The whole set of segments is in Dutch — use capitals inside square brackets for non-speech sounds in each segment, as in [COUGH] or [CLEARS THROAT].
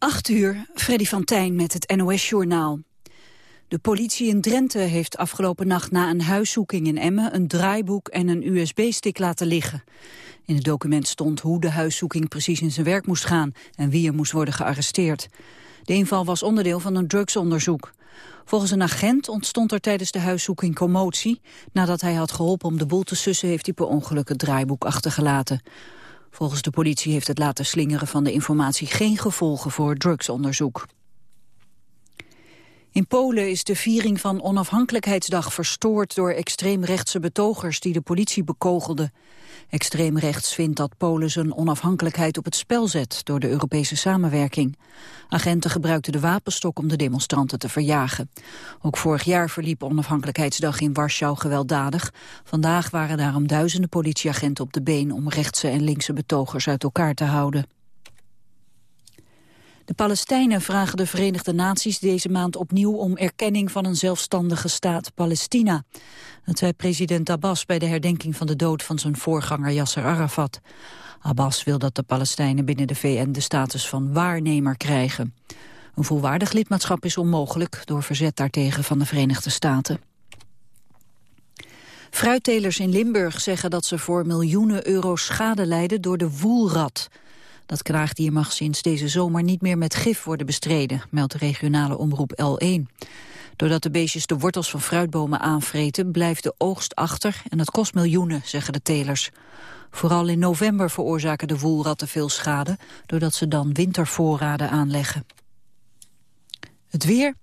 8 uur, Freddy van Tijn met het NOS-journaal. De politie in Drenthe heeft afgelopen nacht na een huiszoeking in Emmen... een draaiboek en een USB-stick laten liggen. In het document stond hoe de huiszoeking precies in zijn werk moest gaan... en wie er moest worden gearresteerd. De inval was onderdeel van een drugsonderzoek. Volgens een agent ontstond er tijdens de huiszoeking commotie. Nadat hij had geholpen om de boel te sussen... heeft hij per ongeluk het draaiboek achtergelaten. Volgens de politie heeft het laten slingeren van de informatie geen gevolgen voor drugsonderzoek. In Polen is de viering van onafhankelijkheidsdag verstoord door extreemrechtse betogers die de politie bekogelden. Extreemrechts vindt dat Polen zijn onafhankelijkheid op het spel zet door de Europese samenwerking. Agenten gebruikten de wapenstok om de demonstranten te verjagen. Ook vorig jaar verliep onafhankelijkheidsdag in Warschau gewelddadig. Vandaag waren daarom duizenden politieagenten op de been om rechtse en linkse betogers uit elkaar te houden. De Palestijnen vragen de Verenigde Naties deze maand opnieuw om erkenning van een zelfstandige staat Palestina. Dat zei president Abbas bij de herdenking van de dood van zijn voorganger Yasser Arafat. Abbas wil dat de Palestijnen binnen de VN de status van waarnemer krijgen. Een volwaardig lidmaatschap is onmogelijk door verzet daartegen van de Verenigde Staten. Fruittelers in Limburg zeggen dat ze voor miljoenen euro schade lijden door de woelrat. Dat kraagdier mag sinds deze zomer niet meer met gif worden bestreden, meldt de regionale omroep L1. Doordat de beestjes de wortels van fruitbomen aanvreten, blijft de oogst achter en dat kost miljoenen, zeggen de telers. Vooral in november veroorzaken de woelratten veel schade, doordat ze dan wintervoorraden aanleggen. Het weer.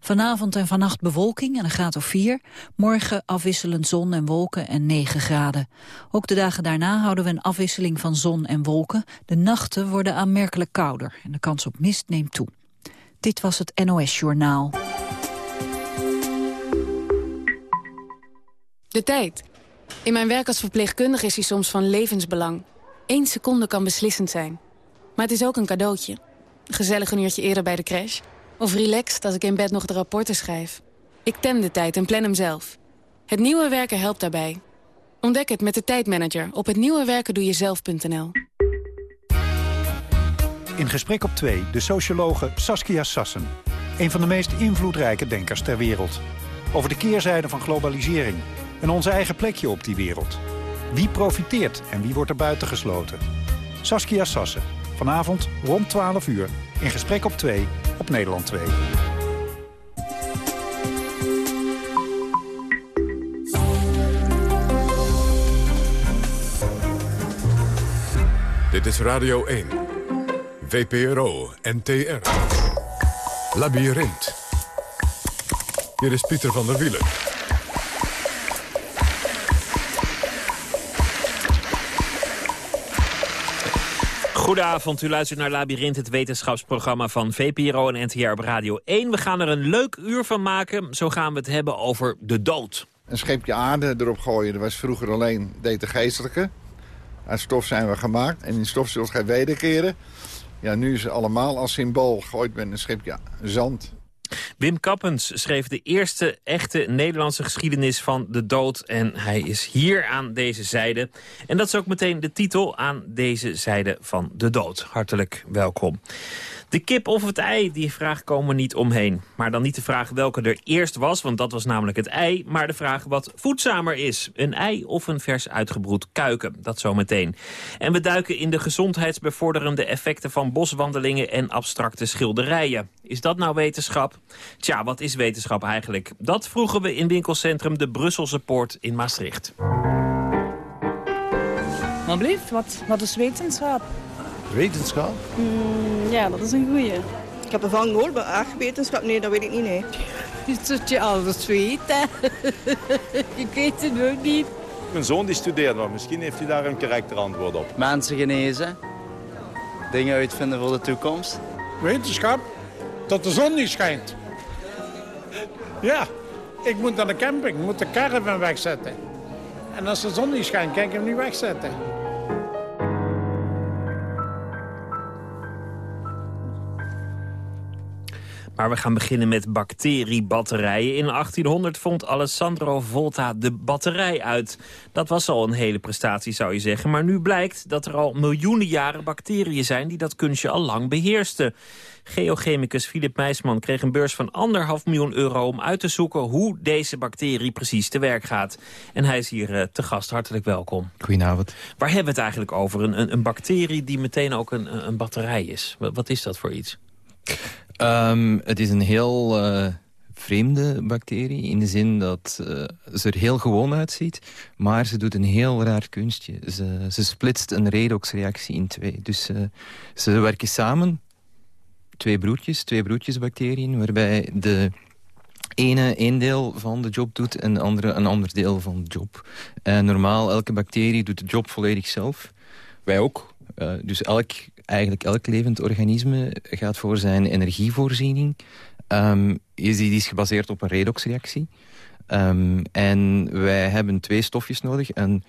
Vanavond en vannacht bewolking en een graad of 4. Morgen afwisselend zon en wolken en 9 graden. Ook de dagen daarna houden we een afwisseling van zon en wolken. De nachten worden aanmerkelijk kouder en de kans op mist neemt toe. Dit was het NOS Journaal. De tijd. In mijn werk als verpleegkundige is hij soms van levensbelang. Eén seconde kan beslissend zijn. Maar het is ook een cadeautje. gezellig een uurtje eerder bij de crash of relaxed als ik in bed nog de rapporten schrijf. Ik tem de tijd en plan hem zelf. Het nieuwe werken helpt daarbij. Ontdek het met de tijdmanager op hetnieuwewerkendoejezelf.nl. In gesprek op 2 de sociologe Saskia Sassen. Een van de meest invloedrijke denkers ter wereld. Over de keerzijde van globalisering en onze eigen plekje op die wereld. Wie profiteert en wie wordt er buiten gesloten? Saskia Sassen, vanavond rond 12 uur in gesprek op 2 op Nederland 2. Dit is Radio 1. VPRO NTR. Labyrinth. Hier is Pieter van der Wielen. Goedenavond, u luistert naar Labyrinth, het wetenschapsprogramma van VPRO en NTR op Radio 1. We gaan er een leuk uur van maken, zo gaan we het hebben over de dood. Een scheepje aarde erop gooien, dat was vroeger alleen deed de geestelijke. Uit stof zijn we gemaakt en in stof zult gij wederkeren. Ja, nu is het allemaal als symbool gegooid met een schepje zand. Wim Kappens schreef de eerste echte Nederlandse geschiedenis van de dood. En hij is hier aan deze zijde. En dat is ook meteen de titel aan deze zijde van de dood. Hartelijk welkom. De kip of het ei, die vraag komen niet omheen. Maar dan niet de vraag welke er eerst was, want dat was namelijk het ei... maar de vraag wat voedzamer is. Een ei of een vers uitgebroed kuiken, dat zometeen. En we duiken in de gezondheidsbevorderende effecten... van boswandelingen en abstracte schilderijen. Is dat nou wetenschap? Tja, wat is wetenschap eigenlijk? Dat vroegen we in winkelcentrum De Brusselse Poort in Maastricht. Maar blieft, wat, wat is wetenschap? Wetenschap? Mm, ja, dat is een goeie. Ik heb ervan gehoord, maar echt wetenschap, nee, dat weet ik niet, nee. [LAUGHS] Dat je alles weet, hè. [LAUGHS] ik weet het ook niet. Mijn zoon die studeert, maar misschien heeft hij daar een correct antwoord op. Mensen genezen. Dingen uitvinden voor de toekomst. Wetenschap? Dat de zon niet schijnt. Ja, ik moet naar de camping, moet de caravan wegzetten. En als de zon niet schijnt, kan ik hem niet wegzetten. Maar we gaan beginnen met bacteriebatterijen. In 1800 vond Alessandro Volta de batterij uit. Dat was al een hele prestatie, zou je zeggen. Maar nu blijkt dat er al miljoenen jaren bacteriën zijn... die dat kunstje al lang beheersten. Geochemicus Filip Meisman kreeg een beurs van anderhalf miljoen euro... om uit te zoeken hoe deze bacterie precies te werk gaat. En hij is hier uh, te gast. Hartelijk welkom. Goedenavond. Waar hebben we het eigenlijk over? Een, een, een bacterie die meteen ook een, een batterij is. Wat, wat is dat voor iets? Um, het is een heel uh, vreemde bacterie. In de zin dat uh, ze er heel gewoon uitziet. Maar ze doet een heel raar kunstje. Ze, ze splitst een redoxreactie in twee. Dus uh, ze werken samen. Twee broertjes, twee broertjesbacteriën. Waarbij de ene één deel van de job doet en de andere een ander deel van de job. En normaal, elke bacterie doet de job volledig zelf. Wij ook. Uh, dus elk eigenlijk elk levend organisme gaat voor zijn energievoorziening. Um, is, die is gebaseerd op een redoxreactie. Um, en wij hebben twee stofjes nodig. Een,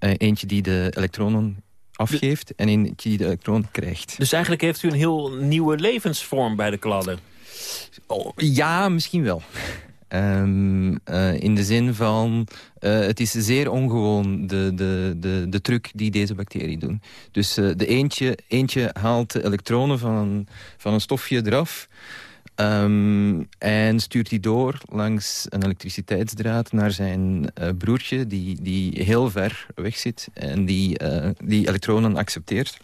uh, eentje die de elektronen afgeeft en die de elektronen krijgt. Dus eigenlijk heeft u een heel nieuwe levensvorm bij de kladden? Oh, ja, misschien wel. Um, [LAUGHS] uh, in de zin van, uh, het is zeer ongewoon de, de, de, de truc die deze bacteriën doen. Dus uh, de eentje, eentje haalt de elektronen van van een stofje eraf... Um, en stuurt die door langs een elektriciteitsdraad naar zijn broertje... Die, die heel ver weg zit en die die elektronen accepteert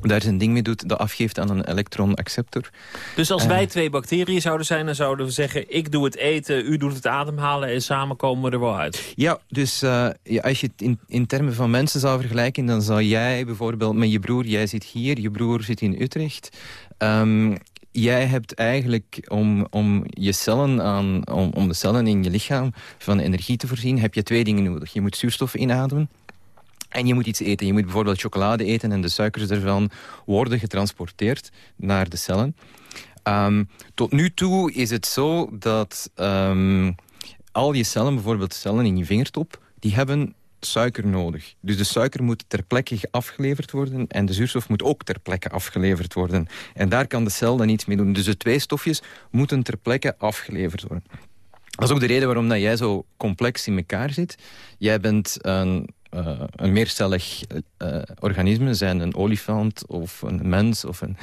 daar zijn ding mee doet, dat afgeeft aan een elektronacceptor. Dus als wij twee bacteriën zouden zijn, dan zouden we zeggen... ik doe het eten, u doet het ademhalen en samen komen we er wel uit. Ja, dus uh, ja, als je het in, in termen van mensen zou vergelijken... dan zou jij bijvoorbeeld met je broer, jij zit hier, je broer zit in Utrecht... Um, jij hebt eigenlijk om, om je cellen aan, om, om de cellen in je lichaam van energie te voorzien, heb je twee dingen nodig. Je moet zuurstof inademen en je moet iets eten. Je moet bijvoorbeeld chocolade eten en de suikers ervan worden getransporteerd naar de cellen. Um, tot nu toe is het zo dat um, al je cellen, bijvoorbeeld cellen in je vingertop, die hebben suiker nodig. Dus de suiker moet ter plekke afgeleverd worden en de zuurstof moet ook ter plekke afgeleverd worden. En daar kan de cel dan iets mee doen. Dus de twee stofjes moeten ter plekke afgeleverd worden. Dat is ook de reden waarom dat jij zo complex in elkaar zit. Jij bent een uh, een meercellig uh, organisme, zijn een olifant of een mens, of een,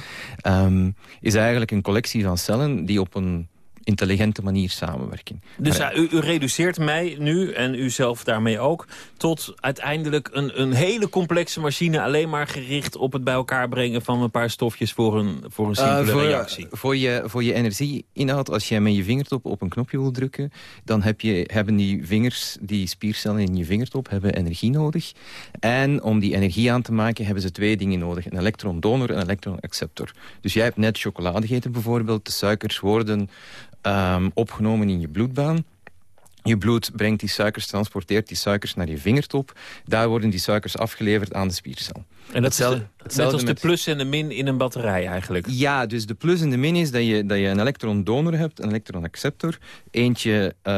um, is eigenlijk een collectie van cellen die op een intelligente manier samenwerken. Dus u, u, reduceert mij nu, en u zelf daarmee ook... tot uiteindelijk een, een hele complexe machine... alleen maar gericht op het bij elkaar brengen van een paar stofjes... voor een, voor een simpele uh, voor, reactie. Voor je, voor je energieinhoud, als jij met je vingertop op een knopje wil drukken... dan heb je, hebben die vingers, die spiercellen in je vingertop, hebben energie nodig. En om die energie aan te maken hebben ze twee dingen nodig. Een elektron-donor en een elektron-acceptor. Dus jij hebt net chocolade gegeten bijvoorbeeld. De suikers worden um, opgenomen in je bloedbaan. Je bloed brengt die suikers, transporteert die suikers naar je vingertop. Daar worden die suikers afgeleverd aan de spiercel. En dat is de, net als de plus en de min in een batterij eigenlijk? Ja, dus de plus en de min is dat je, dat je een elektron-donor hebt, een elektronacceptor. Eentje, uh,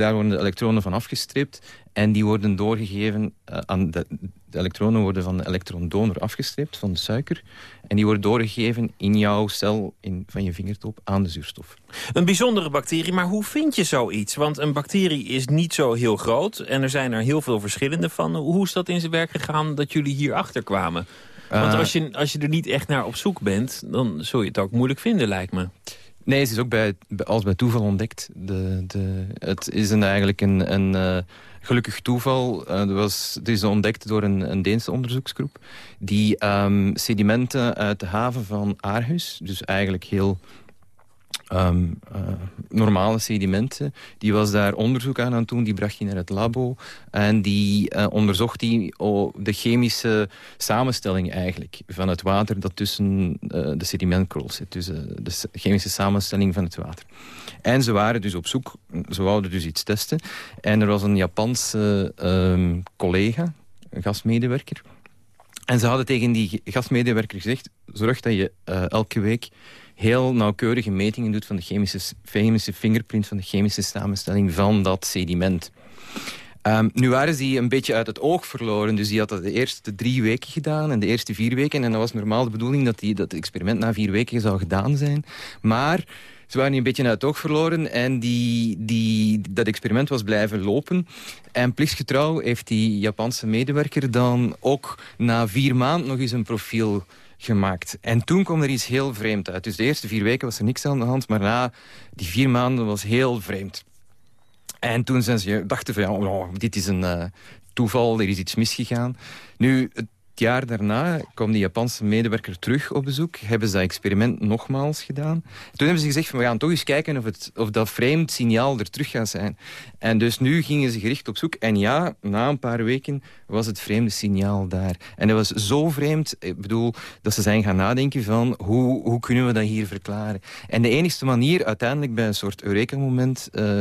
daar worden de elektronen van afgestreept. En die worden doorgegeven uh, aan de, de elektronen worden van de elektron-donor afgestreept, van de suiker. En die worden doorgegeven in jouw cel in, van je vingertop aan de zuurstof. Een bijzondere bacterie, maar hoe vind je zoiets? Want een bacterie is niet zo heel groot en er zijn er heel veel verschillende van. Hoe is dat in zijn werk gegaan dat jullie hierachter kwamen? Want als je, als je er niet echt naar op zoek bent, dan zul je het ook moeilijk vinden, lijkt me. Nee, het is ook bij, als bij toeval ontdekt. De, de, het is een, eigenlijk een, een uh, gelukkig toeval. Uh, was, het is ontdekt door een, een Deense onderzoeksgroep... die um, sedimenten uit de haven van Aarhus... dus eigenlijk heel um, uh, normale sedimenten. Die was daar onderzoek aan aan doen. Die bracht hij naar het labo. En die uh, onderzocht die, oh, de chemische samenstelling eigenlijk van het water dat tussen uh, de sedimentkorrels zit. Dus de chemische samenstelling van het water. En ze waren dus op zoek, ze wouden dus iets testen. En er was een Japanse um, collega, een gastmedewerker... En ze hadden tegen die gastmedewerker gezegd... zorg dat je elke week heel nauwkeurige metingen doet van de chemische, chemische fingerprint, van de chemische samenstelling van dat sediment. Um, nu waren ze een beetje uit het oog verloren. Dus die had dat de eerste drie weken gedaan en de eerste vier weken. En dat was normaal de bedoeling dat, die, dat experiment na vier weken zou gedaan zijn. Maar ze waren een beetje uit het oog verloren en die, die, dat experiment was blijven lopen. En plichtsgetrouw heeft die Japanse medewerker dan ook na vier maanden nog eens een profiel gemaakt. En toen kwam er iets heel vreemd uit. Dus de eerste vier weken was er niks aan de hand, maar na die vier maanden was heel vreemd. En toen zijn ze dachten van, ja, oh, dit is een uh, toeval, er is iets misgegaan. Nu, jaar daarna kwam die Japanse medewerker terug op bezoek. Hebben ze dat experiment nogmaals gedaan. Toen hebben ze gezegd, van, we gaan toch eens kijken of, het, of dat vreemd signaal er terug gaat zijn. En dus nu gingen ze gericht op zoek. En ja, na een paar weken was het vreemde signaal daar. En dat was zo vreemd, ik bedoel, dat ze zijn gaan nadenken van... hoe, hoe kunnen we dat hier verklaren? En de enige manier uiteindelijk bij een soort Eureka-moment... Uh,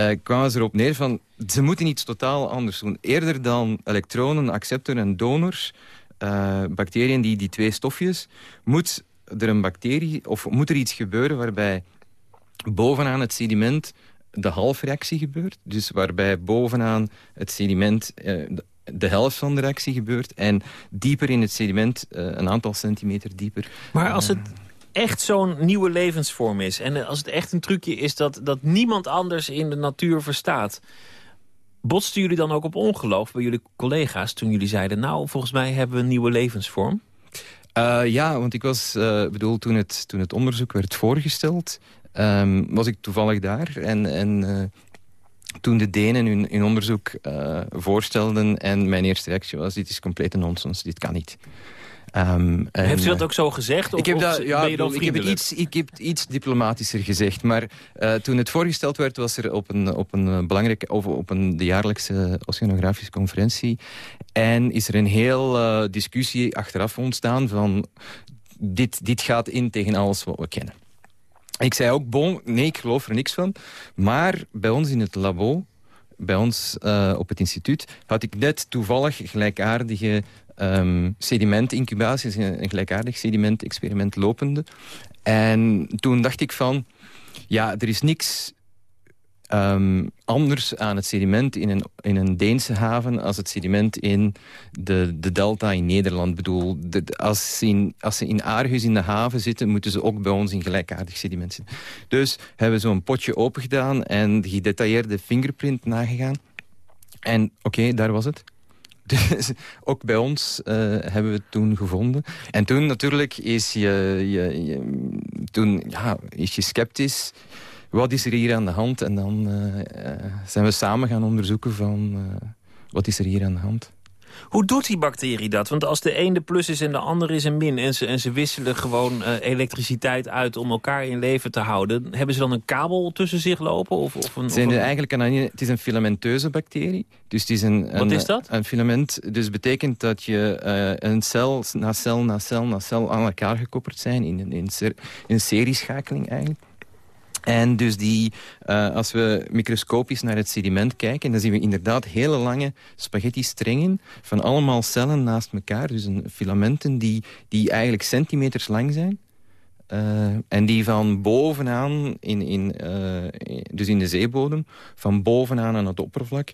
uh, kwamen ze erop neer van... ze moeten iets totaal anders doen. Eerder dan elektronen, acceptor en donors... Uh, bacteriën, die, die twee stofjes... moet er een bacterie, of moet er iets gebeuren waarbij bovenaan het sediment de halfreactie gebeurt. Dus waarbij bovenaan het sediment uh, de helft van de reactie gebeurt. En dieper in het sediment, uh, een aantal centimeter dieper. Maar als het echt zo'n nieuwe levensvorm is... en als het echt een trucje is dat, dat niemand anders in de natuur verstaat... botsten jullie dan ook op ongeloof bij jullie collega's toen jullie zeiden... nou, volgens mij hebben we een nieuwe levensvorm? Uh, ja, want ik was, uh, bedoel, toen het, toen het onderzoek werd voorgesteld... Um, was ik toevallig daar en... en toen de Denen hun, hun onderzoek voorstelden en mijn eerste reactie was... dit is complete nonsens, dit kan niet. Um, Heeft u dat ook zo gezegd? Of, ik heb, dat, ja, ik heb, het iets, ik heb iets diplomatischer gezegd. Maar uh, toen het voorgesteld werd, was er op een, op een belangrijke... of op een, de jaarlijkse oceanografische conferentie... en is er een heel uh, discussie achteraf ontstaan van... Dit, dit gaat in tegen alles wat we kennen. Ik zei ook, bon, nee, ik geloof er niks van. Maar bij ons in het labo bij ons uh, op het instituut had ik net toevallig gelijkaardige um, sedimentincubatie, een, een gelijkaardig sedimentexperiment lopende. En toen dacht ik van, ja, er is niks um, anders aan het sediment in een, in een Deense haven als het sediment in de, de delta in Nederland. Bedoel, als, ze in, als ze in Aarhus in de haven zitten, moeten ze ook bij ons in gelijkaardig sediment zitten. Dus hebben we zo'n potje open gedaan en de gedetailleerde fingerprint nagegaan. En oké, daar was het. Dus ook bij ons uh, hebben we het toen gevonden. En toen natuurlijk is je, je, toen, ja, is je sceptisch. Wat is er hier aan de hand? En dan uh, zijn we samen gaan onderzoeken van wat is er hier aan de hand. Hoe doet die bacterie dat? Want als de een de plus is en de ander is een min... en ze, en ze wisselen gewoon uh, elektriciteit uit om elkaar in leven te houden... hebben ze dan een kabel tussen zich lopen? Of, of een, Zijn of een... eigenlijk een, het is een filamenteuze bacterie. Dus het is een, Wat een, is dat? Een filament. Dus betekent dat je uh, een cel na cel na cel na cel aan elkaar gekoppeld zijn... in een, in, in een serieschakeling eigenlijk. En dus die, uh, als we microscopisch naar het sediment kijken... dan zien we inderdaad hele lange spaghetti-strengen... van allemaal cellen naast elkaar. Dus een filamenten die, die eigenlijk centimeters lang zijn. Uh, en die van bovenaan, in, in, uh, dus in de zeebodem... van bovenaan aan het oppervlak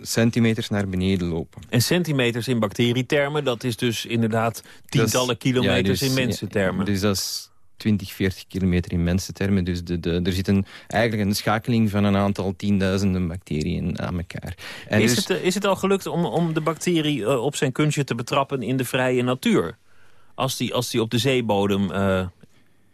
centimeters naar beneden lopen. En centimeters in bacterietermen, dat is dus inderdaad tientallen kilometers ja, dus, in mensentermen. Ja, dus dat is 20, 40 kilometer in mensentermen. Dus de, de, er zit een, eigenlijk een schakeling van een aantal tienduizenden bacteriën aan elkaar. En is, dus, het, is het al gelukt om, om de bacterie uh, op zijn kunstje te betrappen in de vrije natuur? Als die, als die op de zeebodem uh,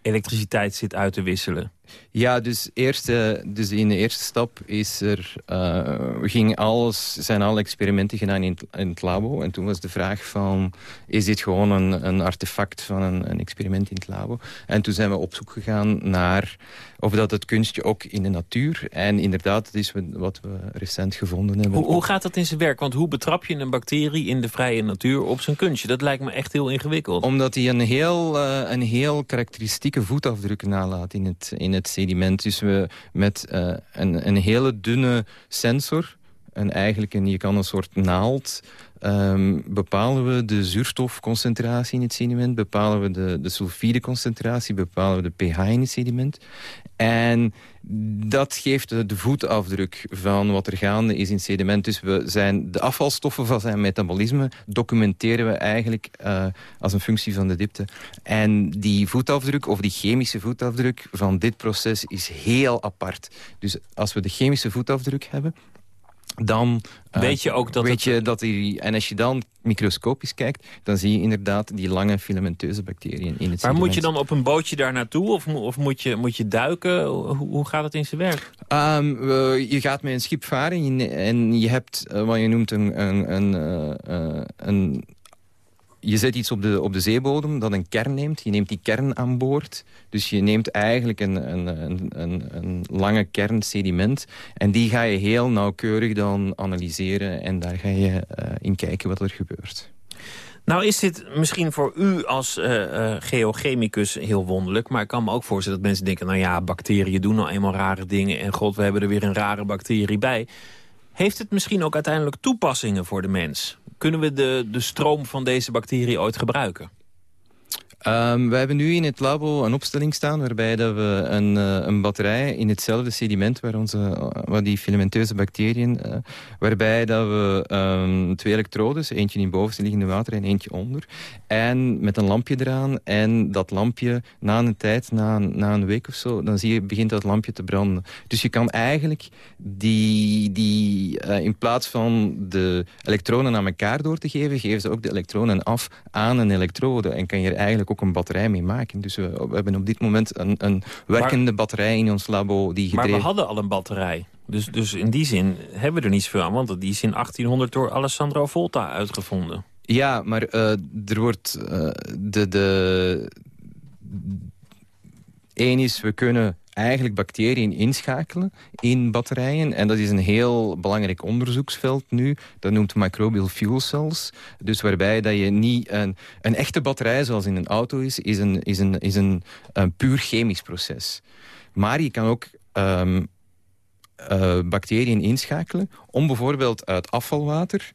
elektriciteit zit uit te wisselen? Ja, dus, eerst, dus in de eerste stap is er, uh, ging alles, zijn alle experimenten gedaan in, in, het labo. En toen was de vraag van, is dit gewoon een, een artefact van een, een, experiment in het labo? En toen zijn we op zoek gegaan naar of dat het kunstje ook in de natuur. En inderdaad, dat is wat we recent gevonden hebben. Hoe, hoe gaat dat in zijn werk? Want hoe betrap je een bacterie in de vrije natuur op zijn kunstje? Dat lijkt me echt heel ingewikkeld. Omdat hij een heel, uh, een heel karakteristieke voetafdruk nalaat in het, in het sediment. Dus we met uh, een, een hele dunne sensor een, eigenlijk een, je kan een soort naald Ehm, bepalen we de zuurstofconcentratie in het sediment, bepalen we de, de sulfideconcentratie, bepalen we de pH in het sediment. En dat geeft de, voetafdruk van wat er gaande is in het sediment. Dus we zijn de afvalstoffen van zijn metabolisme documenteren we eigenlijk uh, als een functie van de diepte. En die voetafdruk, of die chemische voetafdruk van dit proces is heel apart. Dus als we de chemische voetafdruk hebben, dan uh, weet je ook dat weet je dat die, en als je dan microscopisch kijkt, dan zie je inderdaad die lange filamenteuze bacteriën in het Maar moet je dan op een bootje daar naartoe of, of moet, je, moet je duiken? Hoe, hoe gaat het in zijn werk? Um, je gaat met een schip varen en je hebt uh, wat je noemt een, een, een, uh, een je zet iets op de, op de zeebodem dat een kern neemt. Je neemt die kern aan boord. Dus je neemt eigenlijk een, een, een, een, lange kern sediment. En die ga je heel nauwkeurig dan analyseren. En daar ga je uh, in kijken wat er gebeurt. Nou is dit misschien voor u als uh, geochemicus heel wonderlijk. Maar ik kan me ook voorstellen dat mensen denken... nou ja, bacteriën doen nou eenmaal rare dingen. En god, we hebben er weer een rare bacterie bij. Heeft het misschien ook uiteindelijk toepassingen voor de mens? Kunnen we de, de stroom van deze bacterie ooit gebruiken? Um, we hebben nu in het labo een opstelling staan waarbij dat we een, uh, een batterij in hetzelfde sediment waar, onze, uh, waar die filamenteuze bacteriën, uh, waarbij dat we um, twee elektrodes, eentje in bovenste liggende water en eentje onder, en met een lampje eraan en dat lampje na een tijd, na, na een week of zo, dan zie je, begint dat lampje te branden. Dus je kan eigenlijk die, die in plaats van de elektronen aan elkaar door te geven, geven ze ook de elektronen af aan een elektrode en kan je eigenlijk ook een batterij mee maken. Dus we, we hebben op dit moment een, een werkende batterij in ons labo. Die gedreven... Maar we hadden al een batterij. Dus, dus in die zin hebben we er niets veel aan. Want die is in 1800 door Alessandro Volta uitgevonden. Ja, maar uh, er wordt... Uh, de, de... Eén is, we kunnen eigenlijk bacteriën inschakelen in batterijen. En dat is een heel belangrijk onderzoeksveld nu. Dat noemt microbial fuel cells. Dus waarbij dat je niet... Een, een echte batterij, zoals in een auto is, is een, is een, is een, een puur chemisch proces. Maar je kan ook... Um, uh, bacteriën inschakelen om bijvoorbeeld uit afvalwater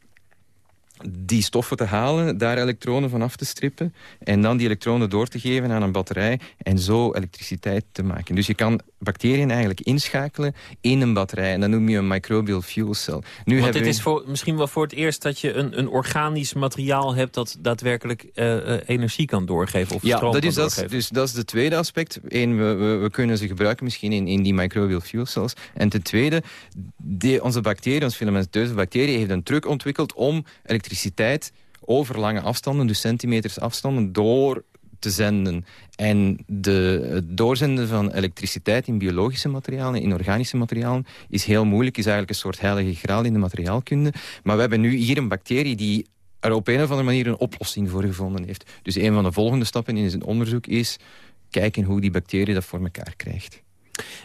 die stoffen te halen, daar elektronen van af te strippen... en dan die elektronen door te geven aan een batterij en zo elektriciteit te maken. Dus je kan bacteriën eigenlijk inschakelen in een batterij. En dat noem je een microbial fuel cell. Nu Want dit is voor, misschien wel voor het eerst dat je een, een organisch materiaal hebt... dat daadwerkelijk uh, energie kan doorgeven of ja, stroom dat kan is doorgeven. dus dat is de tweede aspect. Eén, we, we, we, kunnen ze gebruiken misschien in, in die microbial fuel cells. En ten tweede, die, onze bacteriën, onze filamenteuze bacteriën... heeft een truc ontwikkeld om elektriciteit over lange afstanden, dus centimeters afstanden, door te zenden. En de, het doorzenden van elektriciteit in biologische materialen, in organische materialen, is heel moeilijk. Is eigenlijk een soort heilige graal in de materiaalkunde. Maar we hebben nu hier een bacterie die er op een of andere manier een oplossing voor gevonden heeft. Dus een van de volgende stappen in het onderzoek is kijken hoe die bacterie dat voor elkaar krijgt.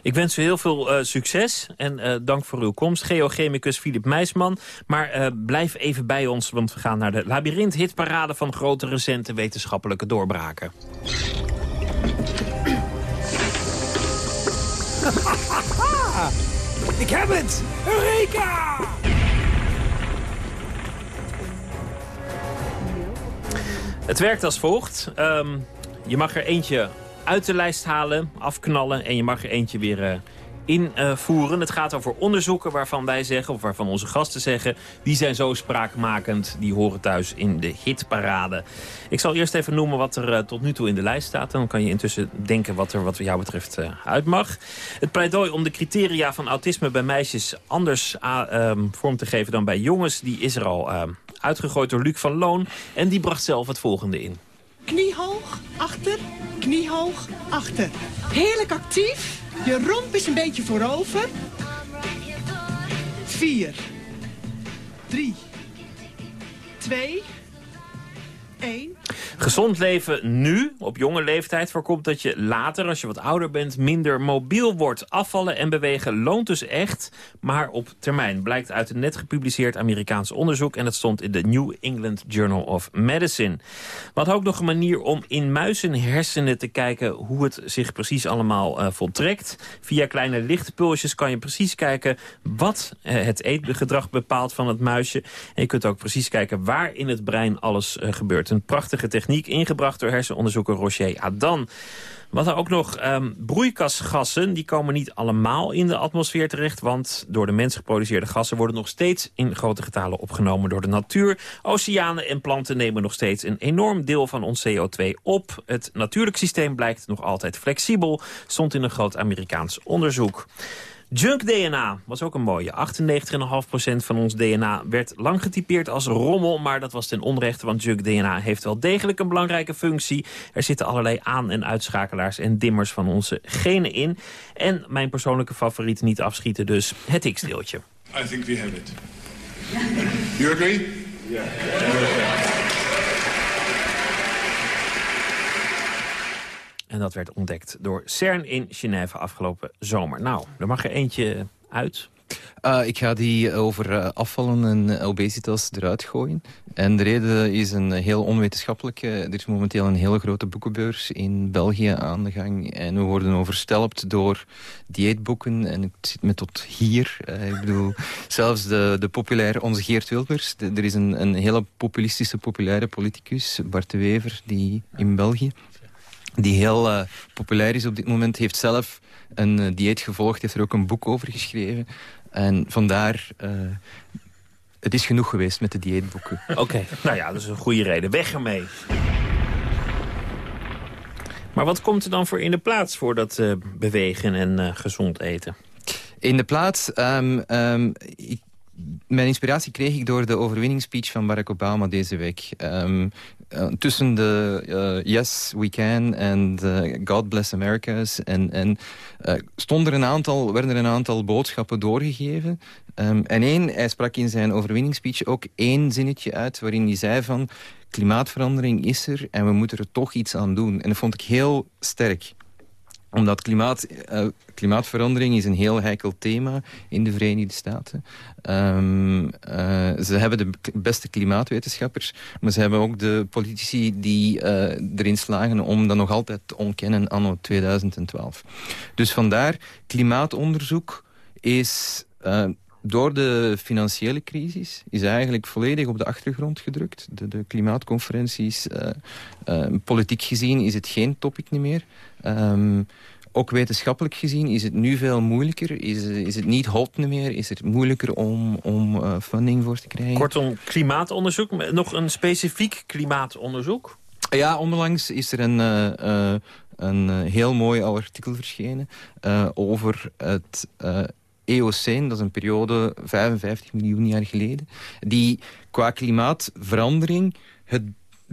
Ik wens u heel veel uh, succes en uh, dank voor uw komst. Geochemicus Filip Meisman. Maar uh, blijf even bij ons, want we gaan naar de labyrinth-hitparade... van grote recente wetenschappelijke doorbraken. [LAUGHS] Ik heb het! Eureka! Het werkt als volgt. Um, je mag er eentje uit de lijst halen, afknallen en je mag er eentje weer uh, invoeren. Het gaat over onderzoeken waarvan wij zeggen, of waarvan onze gasten zeggen... die zijn zo spraakmakend, die horen thuis in de hitparade. Ik zal eerst even noemen wat er uh, tot nu toe in de lijst staat. Dan kan je intussen denken wat er wat jou betreft uit mag. Het pleidooi om de criteria van autisme bij meisjes anders um, vorm te geven dan bij jongens... die is er al uh, uitgegooid door Luc van Loon. En die bracht zelf het volgende in. Kniehoog, achter, kniehoog, achter. Heerlijk actief. Je romp is een beetje voorover. Vier. Drie. Twee. Eén. Gezond leven nu, op jonge leeftijd, voorkomt dat je later, als je wat ouder bent, minder mobiel wordt. Afvallen en bewegen loont dus echt, maar op termijn. Blijkt uit een net gepubliceerd Amerikaans onderzoek en dat stond in de New England Journal of Medicine. Wat ook nog een manier om in muizenhersenen te kijken hoe het zich precies allemaal uh, voltrekt. Via kleine lichtpulsjes kan je precies kijken wat uh, het eetgedrag bepaalt van het muisje. En je kunt ook precies kijken waar in het brein alles uh, gebeurt. Een prachtige techniek ingebracht door hersenonderzoeker Roger Adan. Wat er ook nog, um, broeikasgassen, die komen niet allemaal in de atmosfeer terecht... want door de mens geproduceerde gassen worden nog steeds in grote getalen opgenomen door de natuur. Oceanen en planten nemen nog steeds een enorm deel van ons CO2 op. Het natuurlijk systeem blijkt nog altijd flexibel, stond in een groot Amerikaans onderzoek. Junk DNA was ook een mooie. 98,5% van ons DNA werd lang getypeerd als rommel... maar dat was ten onrechte, want junk DNA heeft wel degelijk een belangrijke functie. Er zitten allerlei aan- en uitschakelaars en dimmers van onze genen in. En mijn persoonlijke favoriet niet afschieten dus, het X-deeltje. I think we have it. You agree? Yeah. En dat werd ontdekt door CERN in Genève afgelopen zomer. Nou, er mag er eentje uit. Uh, ik ga die over uh, afvallen en obesitas eruit gooien. En de reden is een heel onwetenschappelijke. Er is momenteel een hele grote boekenbeurs in België aan de gang. En we worden overstelpt door dieetboeken. En het zit me tot hier. Uh, ik bedoel, [LAUGHS] zelfs de, de populaire, onze Geert Wilders. De, er is een, een hele populistische, populaire politicus, Bart de Wever, die in België die heel uh, populair is op dit moment, heeft zelf een uh, dieet gevolgd, heeft er ook een boek over geschreven. En vandaar, uh, het is genoeg geweest met de dieetboeken. Oké, okay. [LAUGHS] nou ja, dat is een goede reden. Weg ermee. Maar wat komt er dan voor in de plaats voor dat bewegen en gezond eten? In de plaats, um, um, ik mijn inspiratie kreeg ik door de overwinningsspeech van Barack Obama deze week. Um, uh, tussen de uh, Yes, We Can en God Bless America's en, en uh, stond er een aantal, werden er een aantal boodschappen doorgegeven. Um, en één, hij sprak in zijn overwinningsspeech ook één zinnetje uit... waarin hij zei van klimaatverandering is er en we moeten er toch iets aan doen. En dat vond ik heel sterk omdat klimaat, uh, klimaatverandering is een heel heikel thema in de Verenigde Staten. Um, uh, ze hebben de beste klimaatwetenschappers, maar ze hebben ook de politici die uh, erin slagen om dat nog altijd te ontkennen anno 2012. Dus vandaar, klimaatonderzoek is door de financiële crisis is eigenlijk volledig op de achtergrond gedrukt. De, de klimaatconferenties, uh, uh, politiek gezien is het geen topic meer. Um, ook wetenschappelijk gezien is het nu veel moeilijker. Is, is het niet hot meer? Is het moeilijker om, om uh, funding voor te krijgen? Kortom, klimaatonderzoek. Nog een specifiek klimaatonderzoek? Ja, onlangs is er een, uh, een heel mooi artikel verschenen... over het Eocene, dat is een periode 55 miljoen jaar geleden... die qua klimaatverandering het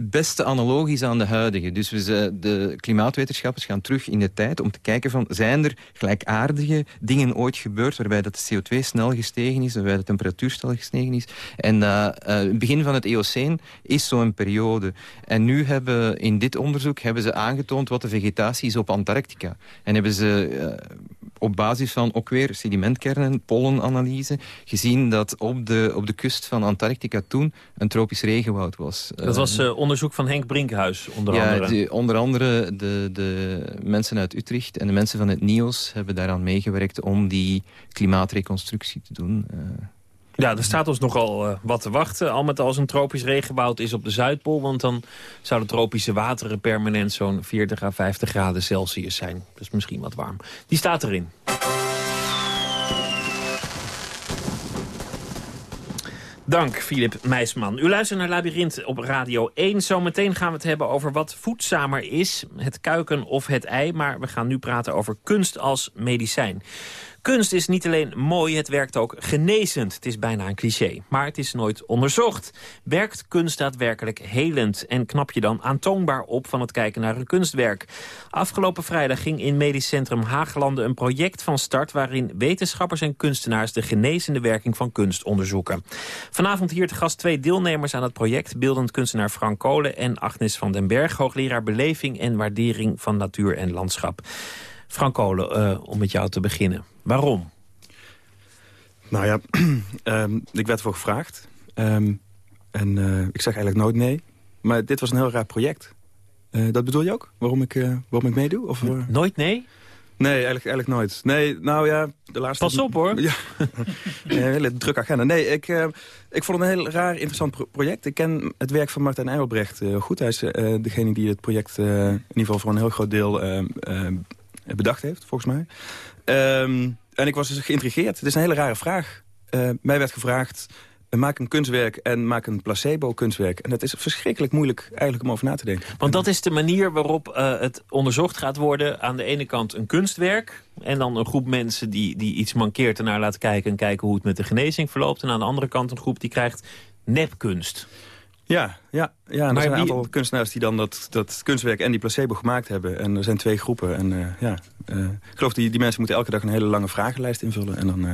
beste analogisch aan de huidige. Dus we, de klimaatwetenschappers gaan terug in de tijd om te kijken van... zijn er gelijkaardige dingen ooit gebeurd waarbij dat de CO2 snel gestegen is... waarbij de temperatuur snel gestegen is. En uh, uh, het begin van het Eoceen is zo'n periode. En nu hebben in dit onderzoek hebben ze aangetoond wat de vegetatie is op Antarctica. En hebben ze... Uh, op basis van ook weer sedimentkernen, pollenanalyse... gezien dat op de, op de kust van Antarctica toen een tropisch regenwoud was. Dat was uh, onderzoek van Henk Brinkhuis, onder ja, andere. Ja, onder andere de, de mensen uit Utrecht en de mensen van het NIOS... hebben daaraan meegewerkt om die klimaatreconstructie te doen... Uh, ja, er staat ons nogal uh, wat te wachten. Al met als een tropisch regenwoud is op de Zuidpool. Want dan zouden tropische wateren permanent zo'n 40 à 50 graden Celsius zijn. Dus misschien wat warm. Die staat erin. Dank, Filip Meisman. U luistert naar Labyrinth op Radio 1. Zometeen gaan we het hebben over wat voedzamer is. Het kuiken of het ei. Maar we gaan nu praten over kunst als medicijn. Kunst is niet alleen mooi, het werkt ook genezend. Het is bijna een cliché, maar het is nooit onderzocht. Werkt kunst daadwerkelijk helend? En knap je dan aantoonbaar op van het kijken naar een kunstwerk? Afgelopen vrijdag ging in Medisch Centrum Haaglanden een project van start... waarin wetenschappers en kunstenaars de genezende werking van kunst onderzoeken. Vanavond hier te gast twee deelnemers aan het project... beeldend kunstenaar Frank Kolen en Agnes van den Berg... hoogleraar beleving en waardering van natuur en landschap. Frank Kolen, uh, om met jou te beginnen. Waarom? Nou ja, um, [CLEARS THROAT] ik werd ervoor gevraagd. Um, en uh, ik zeg eigenlijk nooit nee. Maar dit was een heel raar project. Uh, dat bedoel je ook? Waarom ik, uh, waarom ik meedoe? Of, Nooit nee? Nee, eigenlijk, eigenlijk nooit. Nee, nou ja, de laatste... Pas op hoor. Ja, [LAUGHS] een hele drukke agenda. Nee, ik, uh, ik vond het een heel raar, interessant pro project. Ik ken het werk van Martijn Eilbrecht uh, goed. Hij is uh, degene die het project in ieder geval voor een heel groot deel bedacht heeft, volgens mij. Um, en ik was dus geïntrigeerd. Het is een hele rare vraag. mij werd gevraagd, maak een kunstwerk en maak een placebo-kunstwerk. En dat is verschrikkelijk moeilijk eigenlijk om over na te denken. Want dat is de manier waarop uh, het onderzocht gaat worden. Aan de ene kant een kunstwerk. En dan een groep mensen die, die iets mankeert ernaar laat kijken... en kijken hoe het met de genezing verloopt. En aan de andere kant een groep die krijgt nepkunst. Ja, ja, ja. En er zijn een aantal kunstenaars die dan dat, dat kunstwerk en die placebo gemaakt hebben. En er zijn twee groepen. En uh, ja, uh, ik geloof die, die mensen moeten elke dag een hele lange vragenlijst invullen. En dan uh,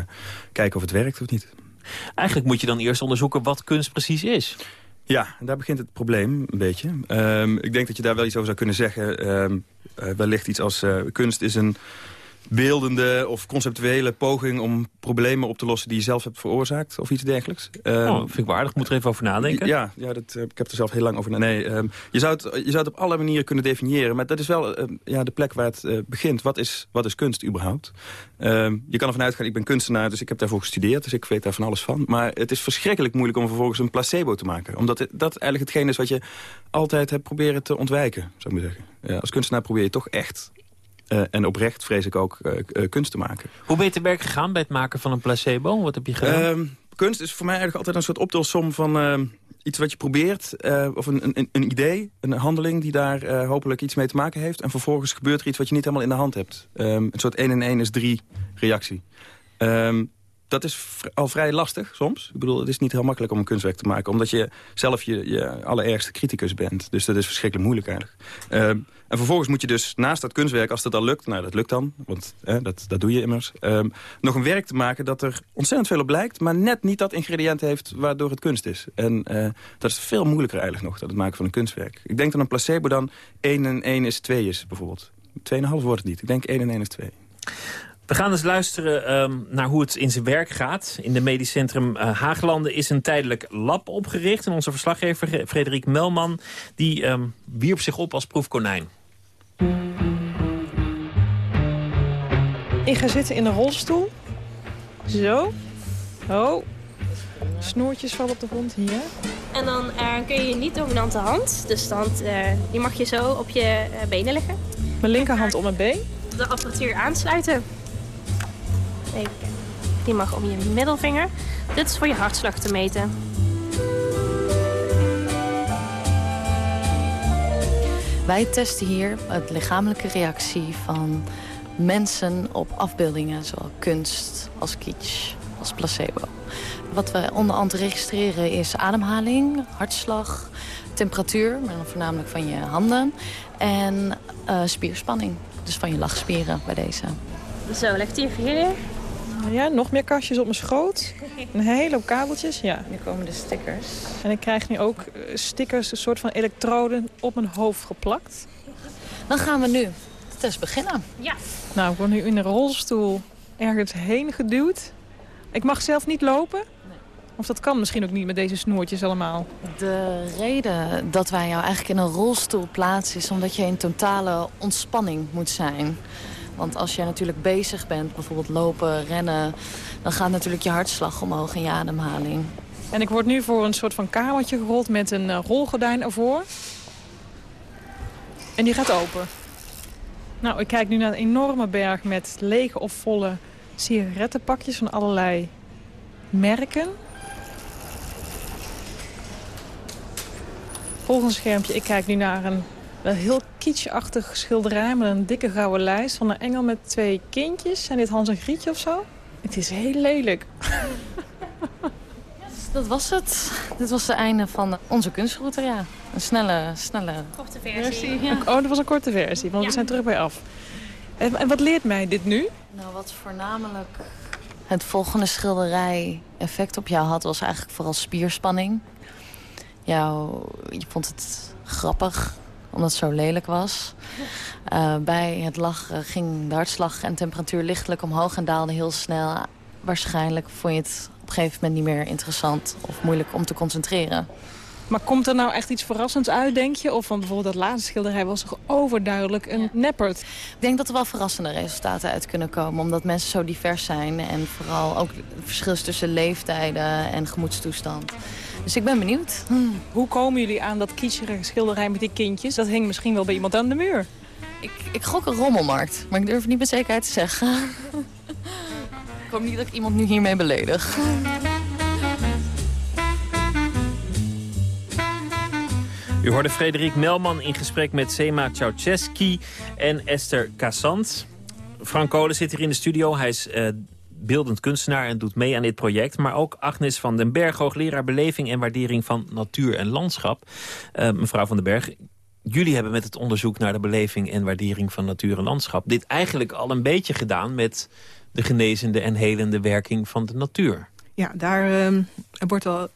kijken of het werkt of niet. Eigenlijk moet je dan eerst onderzoeken wat kunst precies is. Ja, daar begint het probleem een beetje. Um, ik denk dat je daar wel iets over zou kunnen zeggen. Um, uh, wellicht iets als kunst is een beeldende of conceptuele poging om problemen op te lossen die je zelf hebt veroorzaakt of iets dergelijks. Um, oh, vind ik waardig, moet er even over nadenken. Ja, ja dat, uh, ik heb er zelf heel lang over Nee, um, je, zou het, je zou het op alle manieren kunnen definiëren, maar dat is wel uh, ja, de plek waar het uh, begint. Wat is, wat is kunst überhaupt? Je kan ervan uitgaan, ik ben kunstenaar, dus ik heb daarvoor gestudeerd, dus ik weet daar van alles van. Maar het is verschrikkelijk moeilijk om vervolgens een placebo te maken. Omdat het, dat eigenlijk hetgeen is wat je altijd hebt proberen te ontwijken, zou ik maar zeggen. Ja, als kunstenaar probeer je toch echt uh, en oprecht vrees ik ook uh, uh, kunst te maken. Hoe ben je te werk gegaan bij het maken van een placebo? Wat heb je gedaan? Uh, kunst is voor mij eigenlijk altijd een soort optelsom van iets wat je probeert. of een, een, een, idee, een handeling die daar hopelijk iets mee te maken heeft. En vervolgens gebeurt er iets wat je niet helemaal in de hand hebt. Um, een soort 1 in 1 is 3 reactie. Um, dat is al vrij lastig soms. Ik bedoel, het is niet heel makkelijk om een kunstwerk te maken... omdat je zelf je, je allerergste criticus bent. Dus dat is verschrikkelijk moeilijk eigenlijk. Uh, en vervolgens moet je dus naast dat kunstwerk, als dat al lukt... nou, dat lukt dan, want eh, dat, dat doe je immers... Uh, nog een werk te maken dat er ontzettend veel op lijkt... maar net niet dat ingrediënt heeft waardoor het kunst is. En uh, dat is veel moeilijker eigenlijk nog, dat het maken van een kunstwerk. Ik denk dat een placebo dan 1 en 1 is 2 is, bijvoorbeeld. 2,5 wordt het niet. Ik denk 1 en 1 is 2. We gaan eens luisteren um, naar hoe het in zijn werk gaat. In de medisch centrum uh, Haaglanden is een tijdelijk lab opgericht. En onze verslaggever Frederik Melman die, um, wierp zich op als proefkonijn. Ik ga zitten in een rolstoel. Zo. Oh. Snoertjes vallen op de grond hier. En dan uh, kun je niet dominant de hand. Dus dan, uh, die mag je zo op je uh, benen leggen. Mijn linkerhand op mijn been. De apparatuur aansluiten. Even Die mag om je middelvinger. Dit is voor je hartslag te meten. Wij testen hier het lichamelijke reactie van mensen op afbeeldingen... zowel kunst als kitsch, als placebo. Wat we onder andere registreren is ademhaling, hartslag, temperatuur... maar dan voornamelijk van je handen, en uh, spierspanning. Dus van je lachspieren bij deze. Zo, legt hij even hier ja, nog meer kastjes op mijn schoot. [LAUGHS] Een hele hoop kabeltjes, ja. Nu komen de stickers. En ik krijg nu ook stickers, een soort van elektroden, op mijn hoofd geplakt. Dan gaan we nu de test beginnen. Ja. Nou, ik word nu in een rolstoel ergens heen geduwd. Ik mag zelf niet lopen. Of dat kan misschien ook niet met deze snoertjes allemaal. De reden dat wij jou eigenlijk in een rolstoel plaatsen... is omdat je in totale ontspanning moet zijn. Want als je natuurlijk bezig bent, bijvoorbeeld lopen, rennen... dan gaat natuurlijk je hartslag omhoog en je ademhaling. En ik word nu voor een soort van kamertje gerold met een uh, rolgordijn ervoor. En die gaat open. Nou, ik kijk nu naar een enorme berg met lege of volle sigarettenpakjes van allerlei merken. Volgende schermpje, ik kijk nu naar een wel heel kitschachtig schilderij met een dikke gouden lijst... van een engel met twee kindjes. Zijn dit Hans en Grietje of zo? Het is heel lelijk. [LAUGHS] Dat was het. Dit was het einde van onze kunstroute, ja. Een snelle, snelle... Korte versie. Ja. Oh, dat was een korte versie, want we zijn terug bij af. En, en wat leert mij dit nu? Nou, wat voornamelijk het volgende schilderij effect op jou had... was eigenlijk vooral spierspanning. Jou, je vond het grappig, omdat het zo lelijk was. Uh, bij het lachen ging de hartslag en temperatuur lichtelijk omhoog... en daalde heel snel. Waarschijnlijk vond je het op een gegeven moment niet meer interessant... of moeilijk om te concentreren. Maar komt er nou echt iets verrassends uit, denk je? Of van bijvoorbeeld dat laatste schilderij was toch overduidelijk een neppert? Ik denk dat er wel verrassende resultaten uit kunnen komen. Omdat mensen zo divers zijn. En vooral ook het verschil tussen leeftijden en gemoedstoestand. Dus ik ben benieuwd. Hoe komen jullie aan dat kiescherige schilderij met die kindjes? Dat hing misschien wel bij iemand aan de muur. Ik, ik gok een rommelmarkt, maar ik durf het niet met zekerheid te zeggen. ik hoop niet dat ik iemand nu hiermee beledig. U hoorde Frederik Melman in gesprek met Sema Ceausescu en Esther Cassant. Frank Kolen zit hier in de studio. Hij is uh, beeldend kunstenaar en doet mee aan dit project. Maar ook Agnes van den Berg, hoogleraar beleving en waardering van natuur en landschap. Uh, mevrouw van den Berg, jullie hebben met het onderzoek naar de beleving en waardering van natuur en landschap... dit eigenlijk al een beetje gedaan met de genezende en helende werking van de natuur. Ja, daar uh, wordt al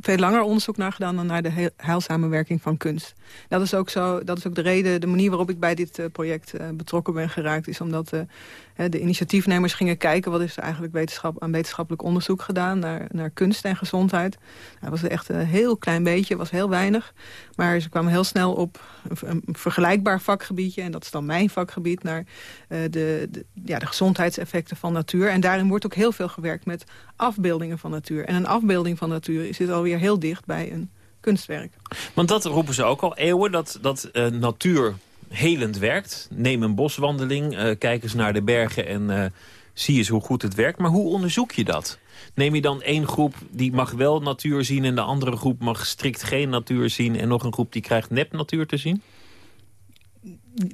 veel langer onderzoek naar gedaan dan naar de heilzame werking van kunst. Dat is ook, zo, dat is ook de reden, de manier waarop ik bij dit uh, project uh, betrokken ben geraakt... is omdat uh, de initiatiefnemers gingen kijken... wat is er eigenlijk wetenschap, aan wetenschappelijk onderzoek gedaan naar, naar kunst en gezondheid. Dat was echt een heel klein beetje, was heel weinig. Maar ze kwamen heel snel op een, vergelijkbaar vakgebiedje... en dat is dan mijn vakgebied, naar de, de, ja, de gezondheidseffecten van natuur. En daarin wordt ook heel veel gewerkt met afbeeldingen van natuur. En een afbeelding van natuur alweer heel dicht bij een kunstwerk. Want dat roepen ze ook al eeuwen, dat, dat uh, natuur helend werkt. Neem een boswandeling, uh, kijk eens naar de bergen en uh, zie eens hoe goed het werkt. Maar hoe onderzoek je dat? Neem je dan één groep die mag wel natuur zien... en de andere groep mag strikt geen natuur zien... en nog een groep die krijgt nep natuur te zien?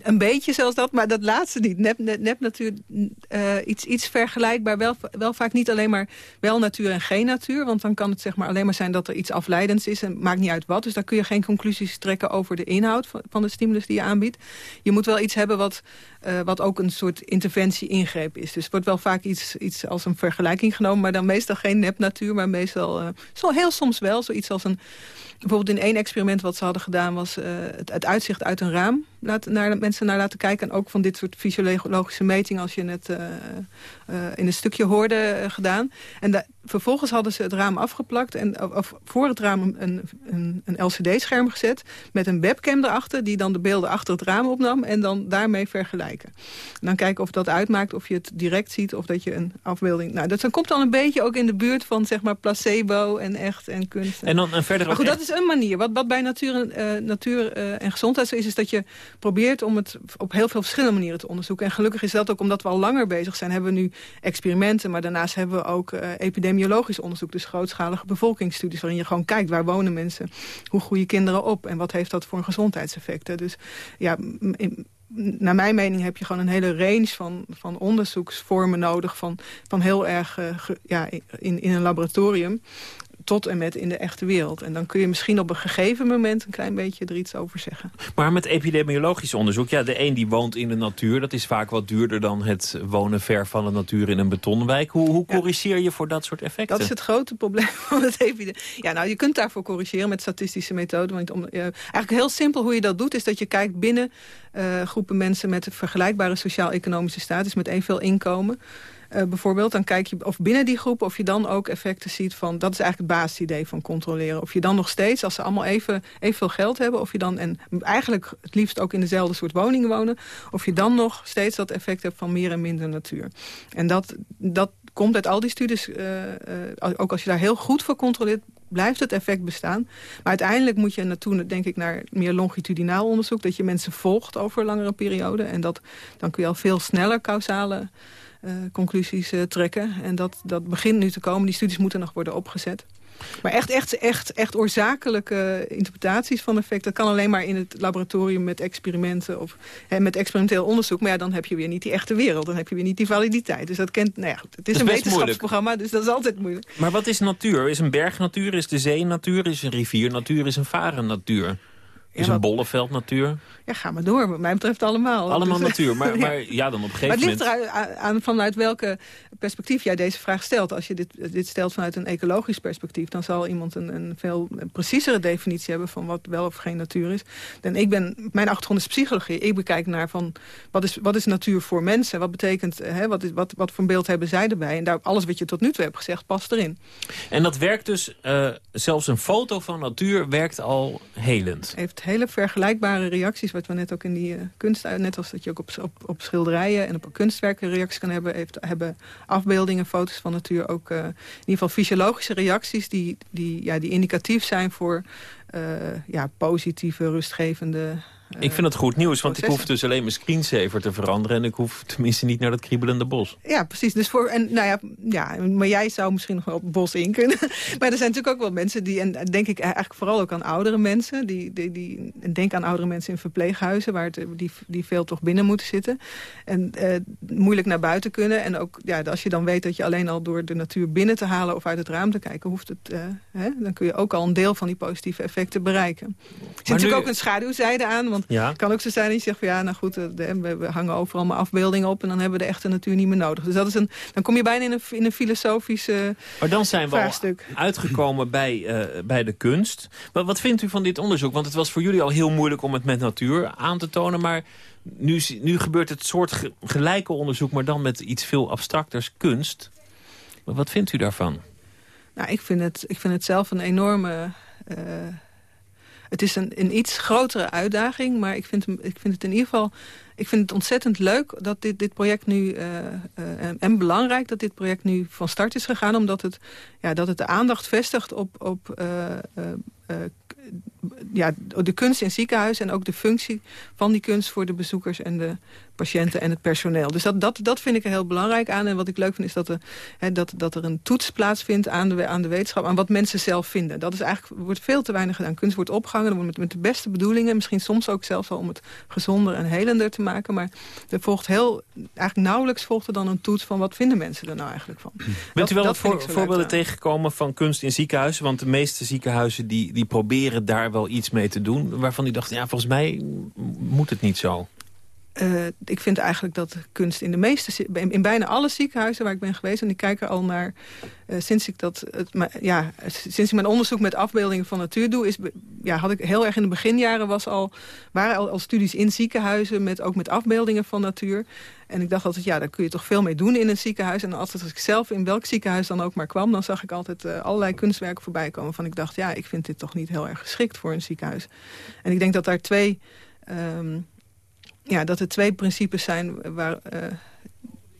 Een beetje zelfs dat, maar dat laatste niet. Nep, nep, nep natuur, uh, iets, iets vergelijkbaar. Wel, wel vaak niet alleen maar wel natuur en geen natuur. Want dan kan het zeg maar alleen maar zijn dat er iets afleidends is. En maakt niet uit wat. Dus daar kun je geen conclusies trekken over de inhoud van de stimulus die je aanbiedt. Je moet wel iets hebben wat, uh, wat ook een soort interventie-ingreep is. Dus het wordt wel vaak iets, iets als een vergelijking genomen. Maar dan meestal geen nep natuur. Maar meestal, uh, zo heel soms wel. Zoiets als een Bijvoorbeeld in één experiment wat ze hadden gedaan... was uh, het, het, uitzicht uit een raam laten, naar mensen naar laten kijken. En ook van dit soort fysiologische metingen... als je uh, in een stukje hoorde gedaan. En vervolgens hadden ze het raam afgeplakt... en of, voor het raam een, een, een LCD-scherm gezet... met een webcam erachter... die dan de beelden achter het raam opnam... en dan daarmee vergelijken. En dan kijken of dat uitmaakt, of je het direct ziet... of dat je een afbeelding... Nou, dat dan komt dan een beetje ook in de buurt van zeg maar placebo en echt en kunst. En dan en verder maar goed, dat is een manier. Wat, wat bij natuur, uh, natuur uh, en gezondheid is, is dat je probeert om het op heel veel verschillende manieren te onderzoeken. En gelukkig is dat ook omdat we al langer bezig zijn. Hebben we nu experimenten, maar daarnaast hebben we ook uh, epidemiologisch onderzoek. Dus grootschalige bevolkingsstudies waarin je gewoon kijkt waar wonen mensen. Hoe groeien kinderen op en wat heeft dat voor gezondheidseffecten. Dus ja, naar mijn mening heb je gewoon een hele range van, van onderzoeksvormen nodig. Van, van heel erg ge, ja, in, in een laboratorium tot en met in de echte wereld. En dan kun je misschien op een gegeven moment een klein beetje er iets over zeggen. Maar met epidemiologisch onderzoek, ja, de een die woont in de natuur... dat is vaak wat duurder dan het wonen ver van de natuur in een betonwijk. Hoe, hoe corrigeer je voor dat soort effecten? Dat is het grote [LAUGHS] probleem van het epidemie. Ja, nou, je kunt daarvoor corrigeren met statistische methoden. Want om, uh, eigenlijk heel simpel hoe je dat doet, is dat je kijkt binnen uh, groepen mensen... met vergelijkbare sociaal-economische status, met evenveel inkomen... Uh, bijvoorbeeld, dan kijk je of binnen die groep... of je dan ook effecten ziet van... dat is eigenlijk het basisidee van controleren. Of je dan nog steeds, als ze allemaal even, evenveel geld hebben... of je dan, en eigenlijk het liefst ook in dezelfde soort woningen wonen... of je dan nog steeds dat effect hebt van meer en minder natuur. En dat, dat komt uit al die studies, uh, uh, ook als je daar heel goed voor controleert blijft het effect bestaan. Maar uiteindelijk moet je naartoe, denk ik, naar meer longitudinaal onderzoek. Dat je mensen volgt over langere periode. En dat, dan kun je al veel sneller causale conclusies uh, trekken. En dat, dat begint nu te komen. Die studies moeten nog worden opgezet. Maar echt, echt, echt, echt oorzakelijke interpretaties van effect... dat kan alleen maar in het laboratorium met experimenten of hè, met experimenteel onderzoek. Maar ja, dan heb je weer niet die echte wereld. Dan heb je weer niet die validiteit. Dus dat kent, nou ja, goed, het is, een wetenschapsprogramma, dus dat is altijd moeilijk. Maar wat is natuur? Is een berg natuur? Is de zee natuur? Is een rivier natuur? Is een varen natuur? Is een bolleveld natuur? Ja, ga maar door. Wat mij betreft allemaal. Allemaal dus, natuur. Maar, [LAUGHS] maar ja, dan op een gegeven moment... Maar het ligt er aan vanuit welke perspectief jij deze vraag stelt. Als je dit, dit stelt vanuit een ecologisch perspectief... dan zal iemand een, een veel preciezere definitie hebben... van wat wel of geen natuur is. En ik ben, mijn achtergrond is psychologie. Ik bekijk naar van wat is, wat is natuur voor mensen? Wat betekent, hè, wat, is, wat, wat voor beeld hebben zij erbij? En daar, alles wat je tot nu toe hebt gezegd past erin. En dat werkt dus, uh, zelfs een foto van natuur werkt al helend? Heeft hele vergelijkbare reacties, wat we net ook in die uh, kunst... net als dat je ook op, op, op schilderijen en op kunstwerken reacties kan hebben... Heeft, hebben afbeeldingen, foto's van natuur ook uh, in ieder geval fysiologische reacties... die, die, ja, die indicatief zijn voor ja, positieve, rustgevende ik vind het goed nieuws, want ik hoef dus alleen mijn screensaver te veranderen... en ik hoef tenminste niet naar dat kriebelende bos. Ja, precies. Dus voor, en, nou ja, ja, maar jij zou misschien nog wel op het bos in kunnen. [LAUGHS] maar er zijn natuurlijk ook wel mensen die... en denk ik eigenlijk vooral ook aan oudere mensen... die, die, die denk aan oudere mensen in verpleeghuizen... Waar het, die, die veel toch binnen moeten zitten. En eh, moeilijk naar buiten kunnen. En ook ja, als je dan weet dat je alleen al door de natuur binnen te halen... of uit het raam te kijken, hoeft het, uh, hè, dan kun je ook al een deel van die positieve effecten bereiken. Er zit natuurlijk ook een schaduwzijde aan... Want ja. Het kan ook zo zijn dat je zegt van ja, nou goed, we hangen overal maar afbeeldingen op en dan hebben we de echte natuur niet meer nodig. Dus dat is een, dan kom je bijna in een, in een filosofische Maar dan zijn we uitgekomen bij, uh, bij de kunst. Wat, wat vindt u van dit onderzoek? Want het was voor jullie al heel moeilijk om het met natuur aan te tonen, maar nu, nu gebeurt het soort gelijke onderzoek, maar dan met iets veel abstracters, kunst. Wat vindt u daarvan? Nou, ik vind het, ik vind het zelf een enorme... Uh, het is een, een iets grotere uitdaging, maar ik vind, ik vind het in ieder geval... Ik vind het ontzettend leuk dat dit, dit project nu, uh, uh, en belangrijk dat dit project nu van start is gegaan, omdat het, ja, dat het de aandacht vestigt op, op uh, ja, de kunst in ziekenhuizen en ook de functie van die kunst voor de bezoekers en de patiënten en het personeel. Dus dat, dat, dat vind ik er heel belangrijk aan. En wat ik leuk vind is dat er, dat, dat er een toets plaatsvindt aan de, aan de wetenschap, aan wat mensen zelf vinden. Dat is eigenlijk, wordt veel te weinig gedaan. Kunst wordt opgehangen wordt met, met de beste bedoelingen, misschien soms ook zelfs al om het gezonder en helender te maken. Maar er volgt heel, eigenlijk nauwelijks volgt er dan een toets van wat vinden mensen er nou eigenlijk van. Bent u wel dat voor, voorbeelden tegengekomen van kunst in ziekenhuizen? Want de meeste ziekenhuizen die, die proberen daar wel iets mee te doen... waarvan u dacht, ja, volgens mij moet het niet zo. Uh, ik vind eigenlijk dat kunst in de meeste in bijna alle ziekenhuizen waar ik ben geweest en ik kijk er al naar uh, sinds ik dat het, ja sinds ik mijn onderzoek met afbeeldingen van natuur doe is ja had ik heel erg in de beginjaren was al waren al, studies in ziekenhuizen met ook met afbeeldingen van natuur. En ik dacht altijd ja daar kun je toch veel mee doen in een ziekenhuis. En altijd als ik zelf in welk ziekenhuis dan ook maar kwam dan zag ik altijd uh, allerlei kunstwerken voorbij komen van ik dacht ja ik vind dit toch niet heel erg geschikt voor een ziekenhuis. En ik denk dat daar twee um, ja, dat er twee principes zijn waar, uh,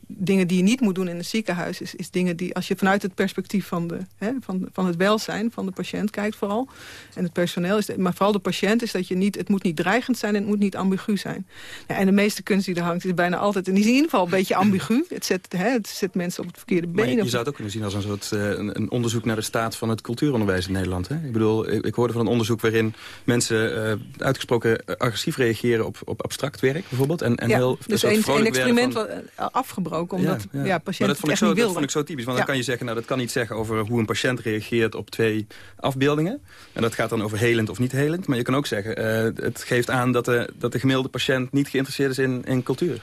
dingen die je niet moet doen in een ziekenhuis... is, is dingen die, als je vanuit het perspectief van, de, hè, van, van het welzijn van de patiënt kijkt vooral... en het personeel, is, maar vooral de patiënt, is dat je niet... het moet niet dreigend zijn en het moet niet ambigu zijn. Ja, en de meeste kunst die er hangt is bijna altijd... en die is in ieder geval een beetje ambigu. Het zet, hè, het zet mensen op het verkeerde been. je, je zou het ook kunnen zien als een soort uh, een, een, onderzoek... naar de staat van het cultuuronderwijs in Nederland. Hè? Ik bedoel, ik, ik, hoorde van een onderzoek waarin mensen uh, uitgesproken agressief reageren... op, op abstract werk bijvoorbeeld. En, en ja, heel, dus een, een experiment van... afgebroken omdat ja, ja. patiënten dat vond ik zo, Dat vond ik zo typisch. Want dan kan je zeggen, nou, dat kan niet zeggen over hoe een patiënt reageert op twee afbeeldingen. En dat gaat dan over helend of niet helend. Maar je kan ook zeggen, uh, het geeft aan dat de, dat de gemiddelde patiënt niet geïnteresseerd is in, in cultuur.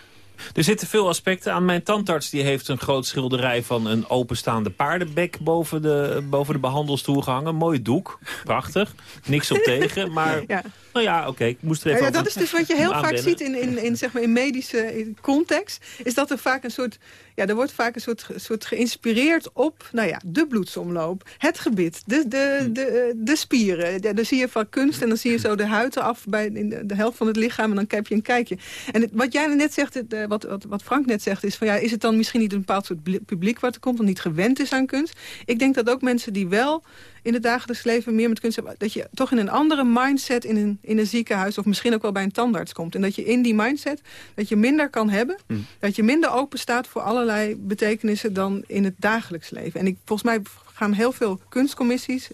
Er zitten veel aspecten aan. Mijn tandarts die heeft een groot schilderij van een openstaande paardenbek boven de, boven de behandelstoel gehangen. Mooi doek, prachtig. Niks op [LAUGHS] tegen, maar ja. Nou ja, oké, ik moest er even ja, Dat is dus wat je [LAUGHS] heel vaak ziet in, in, in, zeg maar in medische context. Is dat er vaak een soort ja, er wordt vaak een soort, soort geïnspireerd op nou ja, de bloedsomloop, het gebit, de, de, hm. de, de spieren. Ja, dan zie je van kunst en dan zie je zo de huid af bij in de, de, helft van het lichaam en dan heb je een kijkje. En wat jij net zegt, wat, wat, wat Frank net zegt, is van ja, is het dan misschien niet een bepaald soort publiek wat er komt, dat niet gewend is aan kunst? Ik denk dat ook mensen die wel in het dagelijks leven meer met kunst dat je toch in een andere mindset in een, in een ziekenhuis... of misschien ook wel bij een tandarts komt. En dat je in die mindset dat je minder kan hebben. Hmm. Dat je minder open staat voor allerlei betekenissen dan in het dagelijks leven. En ik, volgens mij gaan heel veel kunstcommissies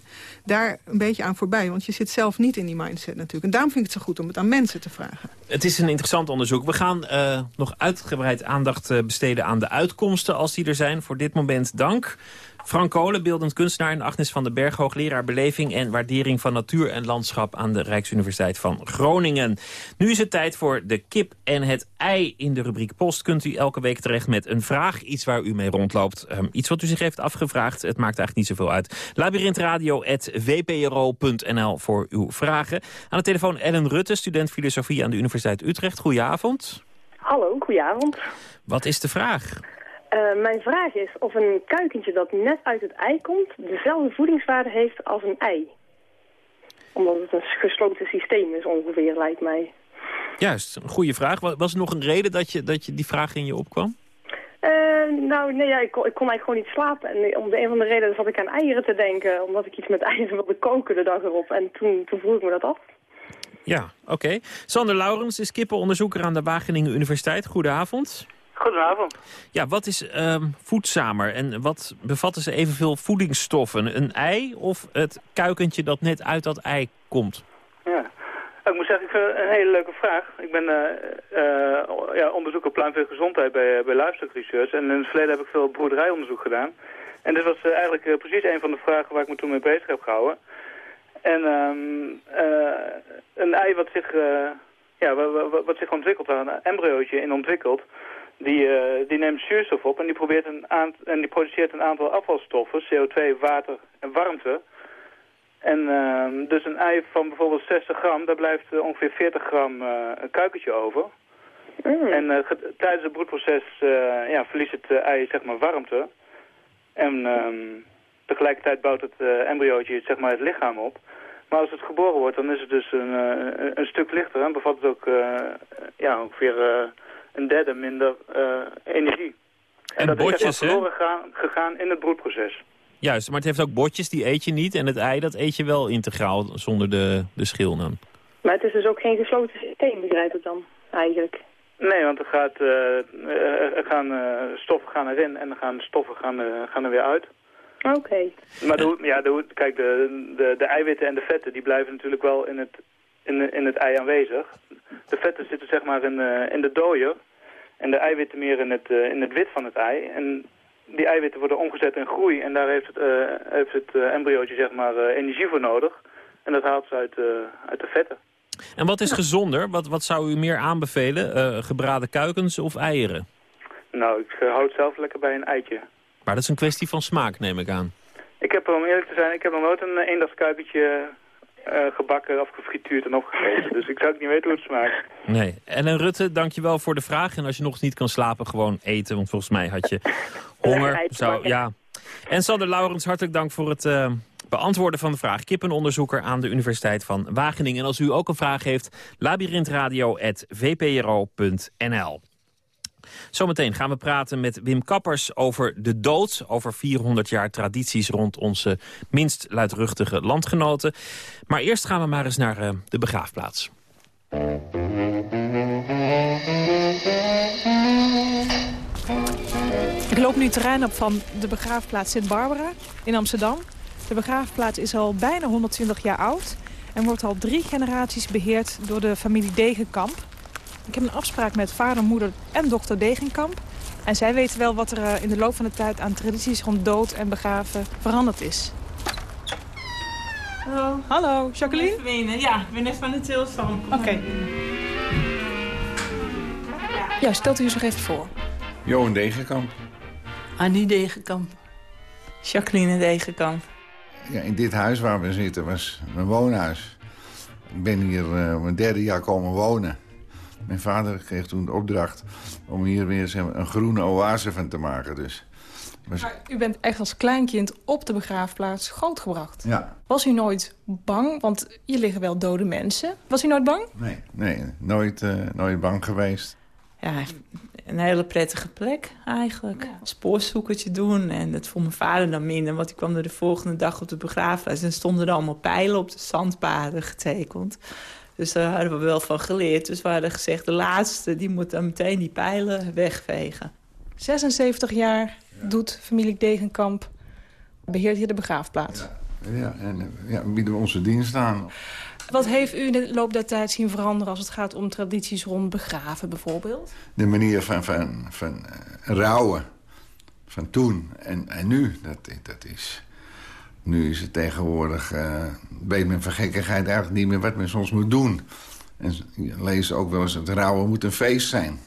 daar een beetje aan voorbij. Want je zit zelf niet in die mindset natuurlijk. En daarom vind ik het zo goed om het aan mensen te vragen. Het is een interessant onderzoek. We gaan uh, nog uitgebreid aandacht uh, besteden aan de uitkomsten als die er zijn. Voor dit moment dank. Frank Kolen, beeldend kunstenaar en Agnes van den Berg... hoogleraar beleving en waardering van natuur en landschap... aan de Rijksuniversiteit van Groningen. Nu is het tijd voor de kip en het ei. In de rubriek Post kunt u elke week terecht met een vraag. Iets waar u mee rondloopt. Um, iets wat u zich heeft afgevraagd. Het maakt eigenlijk niet zoveel uit. Labyrinthradio.vpro.nl voor uw vragen. Aan de telefoon Ellen Rutte, student filosofie aan de Universiteit Utrecht. Goedenavond. Hallo, goedenavond. Wat is de vraag? Uh, mijn vraag is of een kuikentje dat net uit het ei komt... dezelfde voedingswaarde heeft als een ei. Omdat het een gesloten systeem is ongeveer, lijkt mij. Juist, een goede vraag. Was er nog een reden dat je, dat je die vraag in je opkwam? Uh, nou, nee, ja, ik, kon, ik kon eigenlijk gewoon niet slapen. En om de een van de redenen zat ik aan eieren te denken... omdat ik iets met [LAUGHS] eieren wilde koken de dag erop. En toen, toen vroeg ik me dat af. Ja, oké. Sander Laurens is kippenonderzoeker aan de Wageningen Universiteit. Goedenavond. Goedenavond. Ja, wat is um, voedzamer en wat bevatten ze evenveel voedingsstoffen? Een ei of het kuikentje dat net uit dat ei komt? Ja, ik moet zeggen, ik vind het een hele leuke vraag. Ik ben uh, uh, ja, onderzoeker pluimveegezondheid bij, bij Livestock Research. En in het verleden heb ik veel boerderijonderzoek gedaan. En dit was uh, eigenlijk precies een van de vragen waar ik me toen mee bezig heb gehouden. En um, een ei wat zich, ja, wat, wat zich ontwikkelt, een embryootje in ontwikkelt die, uh, die neemt zuurstof op en die, probeert een en die produceert een aantal afvalstoffen, CO2, water en warmte. En uh, dus een ei van bijvoorbeeld 60 gram, daar blijft uh, ongeveer 40 gram uh, een kuikentje over. Mm. En tijdens het broedproces ja, verliest het ei zeg maar warmte. En ehm, tegelijkertijd bouwt het embryootje zeg maar, het lichaam op. Maar als het geboren wordt, dan is het dus een, een, een stuk lichter en bevat het ook ja, ongeveer een derde minder uh, energie. En, en dat botjes, is verloren gegaan, gegaan in het broedproces. Juist, maar het heeft ook botjes, die eet je niet. En het ei, dat eet je wel integraal zonder de, de schil dan. Maar het is dus ook geen gesloten systeem, begrijp ik dan, eigenlijk? Nee, want er, gaat, uh, er gaan, uh, stoffen gaan erin en dan gaan stoffen gaan, gaan er weer uit. Oké. Okay. Maar de, ja, de, kijk, de, de, de eiwitten en de vetten die blijven natuurlijk wel in het, in, in het ei aanwezig. De vetten zitten zeg maar in, in de dooier. En de eiwitten meer in het, uh, in het wit van het ei. En die eiwitten worden omgezet in groei. En daar heeft het, uh, heeft het uh, embryootje zeg maar, energie voor nodig. En dat haalt ze uit, uit de vetten. En wat is gezonder? Wat, wat zou u meer aanbevelen? gebraden kuikens of eieren? Nou, ik houd zelf lekker bij een eitje. Maar dat is een kwestie van smaak, neem ik aan. Ik heb, om eerlijk te zijn, ik heb nog nooit een eendagskuikentje uh, gebakken of gefrituurd en opgegeten. dus ik zou ook niet weten hoe het smaakt. Nee. Ellen Rutte, dankjewel voor de vraag. En als je nog niet kan slapen, gewoon eten. Want volgens mij had je [LAUGHS] honger. Zou, ja. En Sander Laurens, hartelijk dank voor het uh, beantwoorden van de vraag. Kippenonderzoeker aan de Universiteit van Wageningen. En als u ook een vraag heeft, labyrinthradio.vpro.nl. Zometeen gaan we praten met Wim Kappers over de dood. Over 400 jaar tradities rond onze minst luidruchtige landgenoten. Maar eerst gaan we maar eens naar uh, de begraafplaats. Ik loop nu terrein op van de begraafplaats Sint-Barbara in Amsterdam. De begraafplaats is al bijna 120 jaar oud... en wordt al drie generaties beheerd door de familie Degenkamp. Ik heb een afspraak met vader, moeder en dokter Degenkamp. En zij weten wel wat er eh, in de loop van de tijd aan tradities rond dood en begraven veranderd is. Hallo. Hallo, Jacqueline? Ja, ik ben net van de tilstand. Oké. Okay. Ja, stelt u zich even voor. Johan Degenkamp. Annie Degenkamp. Jacqueline Degenkamp. Ja, in dit huis waar we zitten was mijn woonhuis. Ik ben hier uh, mijn derde jaar komen wonen. Mijn vader kreeg toen de opdracht om hier weer een groene oase van te maken. Dus, maar u bent echt als kleinkind op de begraafplaats grootgebracht. Ja. Was u nooit bang? Want hier liggen wel dode mensen. Was u nooit bang? Nee, nee nooit, uh, nooit bang geweest. Ja, een hele prettige plek eigenlijk. Ja. Spoorzoekertje doen. En dat vond mijn vader dan minder. Want die kwam er de volgende dag op de begraafplaats. En stonden er allemaal pijlen op de zandpaden getekend. Dus daar hadden we wel van geleerd. Dus we hadden gezegd, de laatste die moet dan meteen die pijlen wegvegen. 76 jaar doet familie Degenkamp Beheert hier de begraafplaats. Ja, en ja, bieden we onze dienst aan. Wat heeft u in de loop der tijd zien veranderen als het gaat om tradities rond begraven bijvoorbeeld? De manier van, van, van uh, rouwen van toen en, en nu, dat, dat is... Nu is het tegenwoordig, uh, weet men van gekkigheid eigenlijk niet meer wat men soms moet doen. En je leest ook wel eens, het rouwen moet een feest zijn.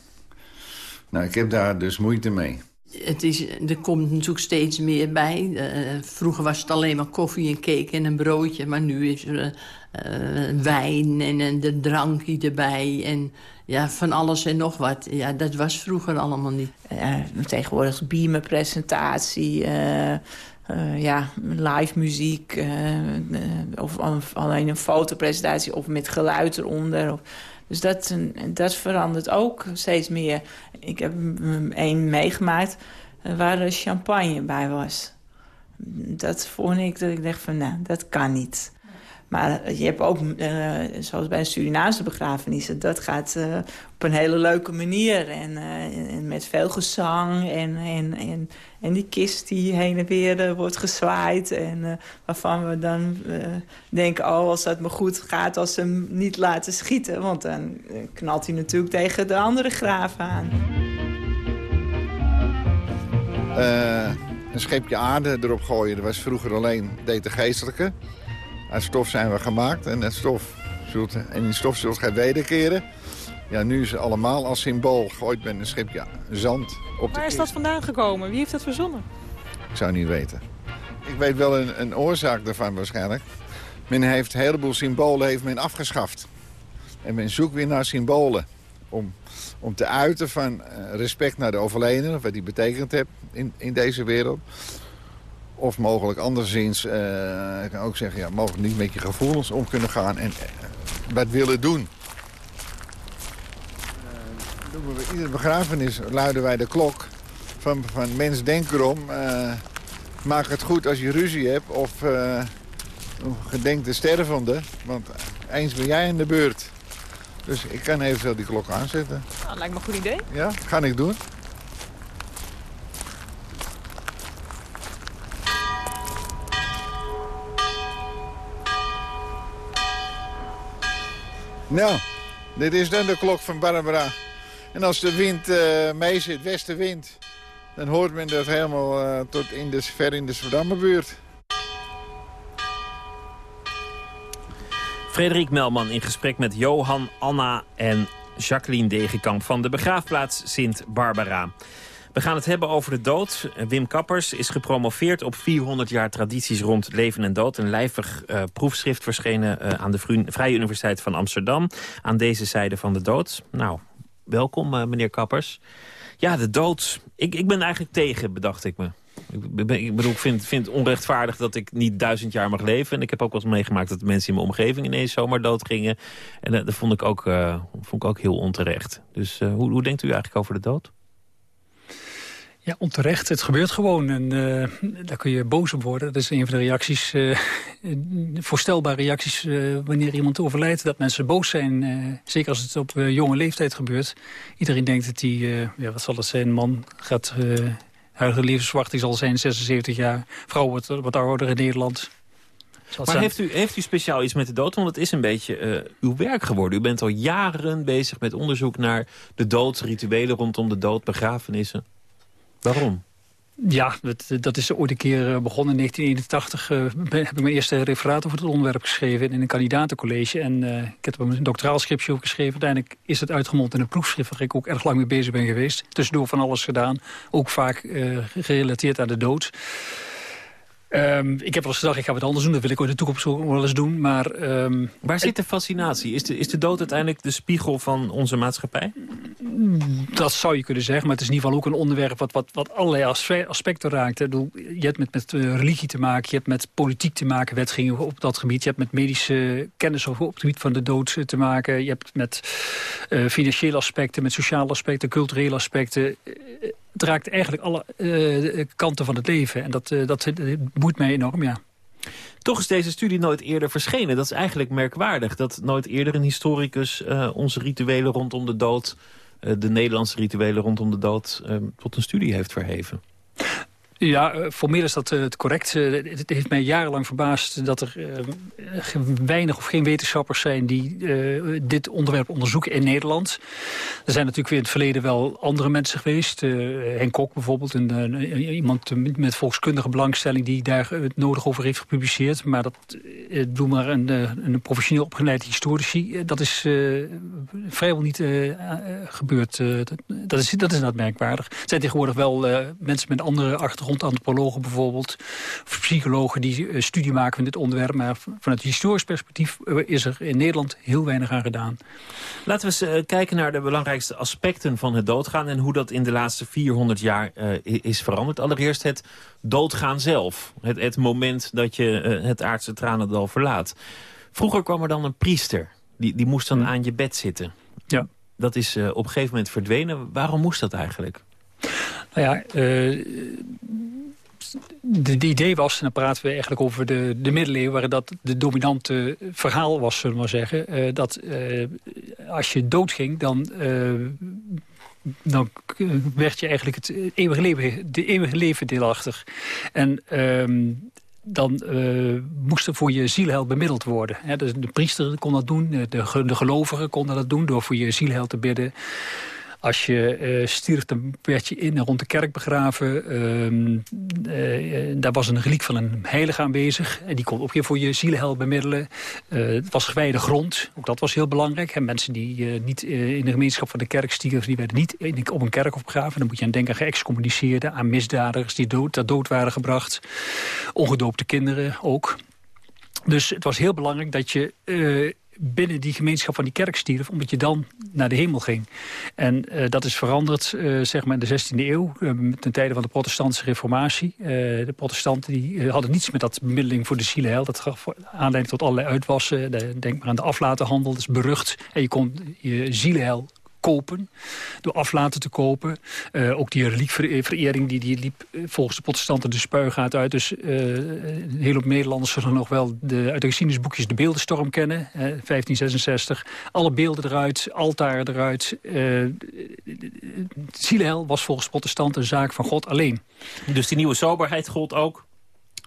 Nou, ik heb daar dus moeite mee. Het is, er komt natuurlijk steeds meer bij. Uh, vroeger was het alleen maar koffie en cake en een broodje. Maar nu is er uh, wijn en, en de drankje erbij. En ja, van alles en nog wat. Ja, dat was vroeger allemaal niet. Uh, tegenwoordig beamerpresentatie... Uh, ja, live muziek uh, uh, of, alleen een fotopresentatie of met geluid eronder. Of, dus dat, dat verandert ook steeds meer. Ik heb één meegemaakt waar champagne bij was. Dat vond ik dat ik dacht van, nou, dat kan niet. Maar je hebt ook, uh, zoals bij een Surinaamse begrafenis... dat gaat uh, op een hele leuke manier. En, uh, en met veel gezang. En, en, en, en, die kist die heen en weer wordt gezwaaid. En waarvan we dan denken... oh, als dat me goed gaat als ze hem niet laten schieten. Want dan knalt hij natuurlijk tegen de andere graven aan. een scheepje aarde erop gooien, dat was vroeger alleen deed de geestelijke... Uit stof zijn we gemaakt en het stof zult, en die stof zult gij wederkeren. Ja, nu is het allemaal als symbool gegooid met een schipje zand op de Waar is dat vandaan gekomen? Wie heeft dat verzonnen? Ik zou niet weten. Ik weet wel een, een oorzaak daarvan waarschijnlijk. Men heeft een heleboel symbolen heeft men afgeschaft. En men zoekt weer naar symbolen. Om, om te uiten van respect naar de overledene, wat die betekend heeft in, in deze wereld. Of mogelijk anderszins, uh, ik kan ook zeggen, ja, mogelijk niet met je gevoelens om kunnen gaan en uh, wat willen doen. Uh, doen we iedere begrafenis luiden wij de klok van, van mens denk erom. maak het goed als je ruzie hebt of gedenk de stervende. Want eens ben jij in de beurt. Dus ik kan eventueel die klok aanzetten. Nou, lijkt me een goed idee. Ja, ga ik doen. Nou, dit is dan de klok van Barbara. En als de wind uh, mee zit, westenwind... dan hoort men dat helemaal uh, tot in de, ver in de Zwedammerbuurt. Frederik Melman in gesprek met Johan, Anna en Jacqueline Degenkamp... van de begraafplaats Sint Barbara. We gaan het hebben over de dood. Wim Kappers is gepromoveerd op 400 jaar tradities rond leven en dood. Een lijvig uh, proefschrift verschenen uh, aan de Vrije Universiteit van Amsterdam. Aan deze zijde van de dood. Nou, welkom uh, meneer Kappers. Ja, de dood. Ik, ik ben eigenlijk tegen, bedacht ik me. Ik, ik bedoel, ik vind, vind het onrechtvaardig dat ik niet duizend jaar mag leven. En ik heb ook wel eens meegemaakt dat mensen in mijn omgeving ineens zomaar dood gingen. En dat vond ik ook, vond ik ook heel onterecht. Dus hoe, hoe denkt u eigenlijk over de dood? Ja, onterecht. Het gebeurt gewoon en uh, daar kun je boos op worden. Dat is een van de reacties, uh, [LAUGHS] voorstelbare reacties uh, wanneer iemand overlijdt. Dat mensen boos zijn, zeker als het op jonge leeftijd gebeurt. Iedereen denkt dat hij, ja, wat zal het zijn, man gaat... huidige levensverwachting zal zijn 76 jaar. Vrouw wordt wat ouder in Nederland. Maar heeft u, heeft u speciaal iets met de dood? Want het is een beetje uw werk geworden. U bent al jaren bezig met onderzoek naar de dood, rituelen rondom de dood, begrafenissen. Waarom? Ja, dat, is ooit een keer begonnen. In 1981 uh, heb ik mijn eerste referaat over het onderwerp geschreven in een kandidatencollege. En uh, ik heb een doctoraal schriftje over geschreven. Uiteindelijk is het uitgemond in een proefschrift waar ik ook erg lang mee bezig ben geweest. Tussendoor van alles gedaan. Ook vaak gerelateerd aan de dood. Um, ik heb wel eens gedacht, ik ga wat anders doen. Dat wil ik ooit in de toekomst ook wel eens doen. Maar, um, Waar zit de fascinatie? Is de, is de dood uiteindelijk de spiegel van onze maatschappij? Dat zou je kunnen zeggen. Maar het is in ieder geval ook een onderwerp wat, wat, wat allerlei aspecten raakt. Je hebt met, met eh, religie te maken. Je hebt met politiek te maken, wetgeving op dat gebied. Je hebt met medische kennis op het gebied van de dood te maken. Je hebt met uh, financiële aspecten, met sociale aspecten, culturele aspecten het raakt eigenlijk alle uh, kanten van het leven. En dat, uh, dat boeit mij enorm, ja. Toch is deze studie nooit eerder verschenen. Dat is eigenlijk merkwaardig. Dat nooit eerder een historicus onze rituelen rondom de dood... de Nederlandse rituelen rondom de dood tot een studie heeft verheven. Ja, formeel is dat uh, correct. Uh, het heeft mij jarenlang verbaasd dat er weinig of geen wetenschappers zijn... die dit onderwerp onderzoeken in Nederland. Er zijn natuurlijk weer in het verleden wel andere mensen geweest. Henk Kok bijvoorbeeld, een, iemand met volkskundige belangstelling... die daar het nodig over heeft gepubliceerd. Maar dat, doe maar een, een professioneel opgeleide historici... dat is vrijwel niet gebeurd. dat, is, dat is inderdaad merkwaardig. Er zijn tegenwoordig wel mensen met andere achtergrond antropologen bijvoorbeeld, of psychologen die uh, studie maken van dit onderwerp. Maar vanuit historisch perspectief uh, is er in Nederland heel weinig aan gedaan. Laten we eens uh, kijken naar de belangrijkste aspecten van het doodgaan... en hoe dat in de laatste 400 jaar is veranderd. Allereerst het doodgaan zelf. Het, het moment dat je het aardse tranendal verlaat. Vroeger kwam er dan een priester. Die, die moest dan aan je bed zitten. Ja. Dat is op een gegeven moment verdwenen. Waarom moest dat eigenlijk? Nou ja, uh, de, idee was, en dan praten we eigenlijk over de, de middeleeuwen... waar dat de dominante verhaal was, zullen we maar zeggen... Uh, dat uh, als je doodging, dan dan werd je eigenlijk het eeuwige leven, de eeuwige leven deelachtig. En uh, dan uh, moest er voor je zielheil bemiddeld worden. de, de, priester kon dat doen, de, de gelovigen konden dat doen... door voor je zielheil te bidden. Als je uh, stierf, dan werd je in en rond de kerk begraven. Uh, uh, daar was een reliek van een heilige aanwezig. En die kon ook weer voor je zielenhel bemiddelen. het was gewijde grond. Ook dat was heel belangrijk. Mensen die niet in de gemeenschap van de kerk stierven... die werden niet in, op een kerk opgegraven. Dan moet je aan denken aan geëxcommuniceerden... aan misdadigers die dood, ter dood waren gebracht. Ongedoopte kinderen ook. Dus het was heel belangrijk dat je binnen die gemeenschap van die kerk stierf... omdat je dan naar de hemel ging. En uh, dat is veranderd uh, zeg maar in de 16e eeuw... Uh, ten tijde van de protestantse reformatie. de protestanten die, hadden niets met dat bemiddeling voor de zieleheil. Dat gaf aanleiding tot allerlei uitwassen. denk maar aan de aflatenhandel, dat is berucht. En je kon je zieleheil kopen. Door aflaten te kopen. Uh, ook die reliekverering die, die liep eh, volgens de protestanten de spuigaat uit. Dus uh, een hele hoop Nederlanders zullen nog wel de, uit de geschiedenisboekjes de beeldenstorm kennen. 1566. Alle beelden eruit, altaren eruit. Zielhel was volgens protestanten een zaak van God alleen. Dus die nieuwe soberheid gold ook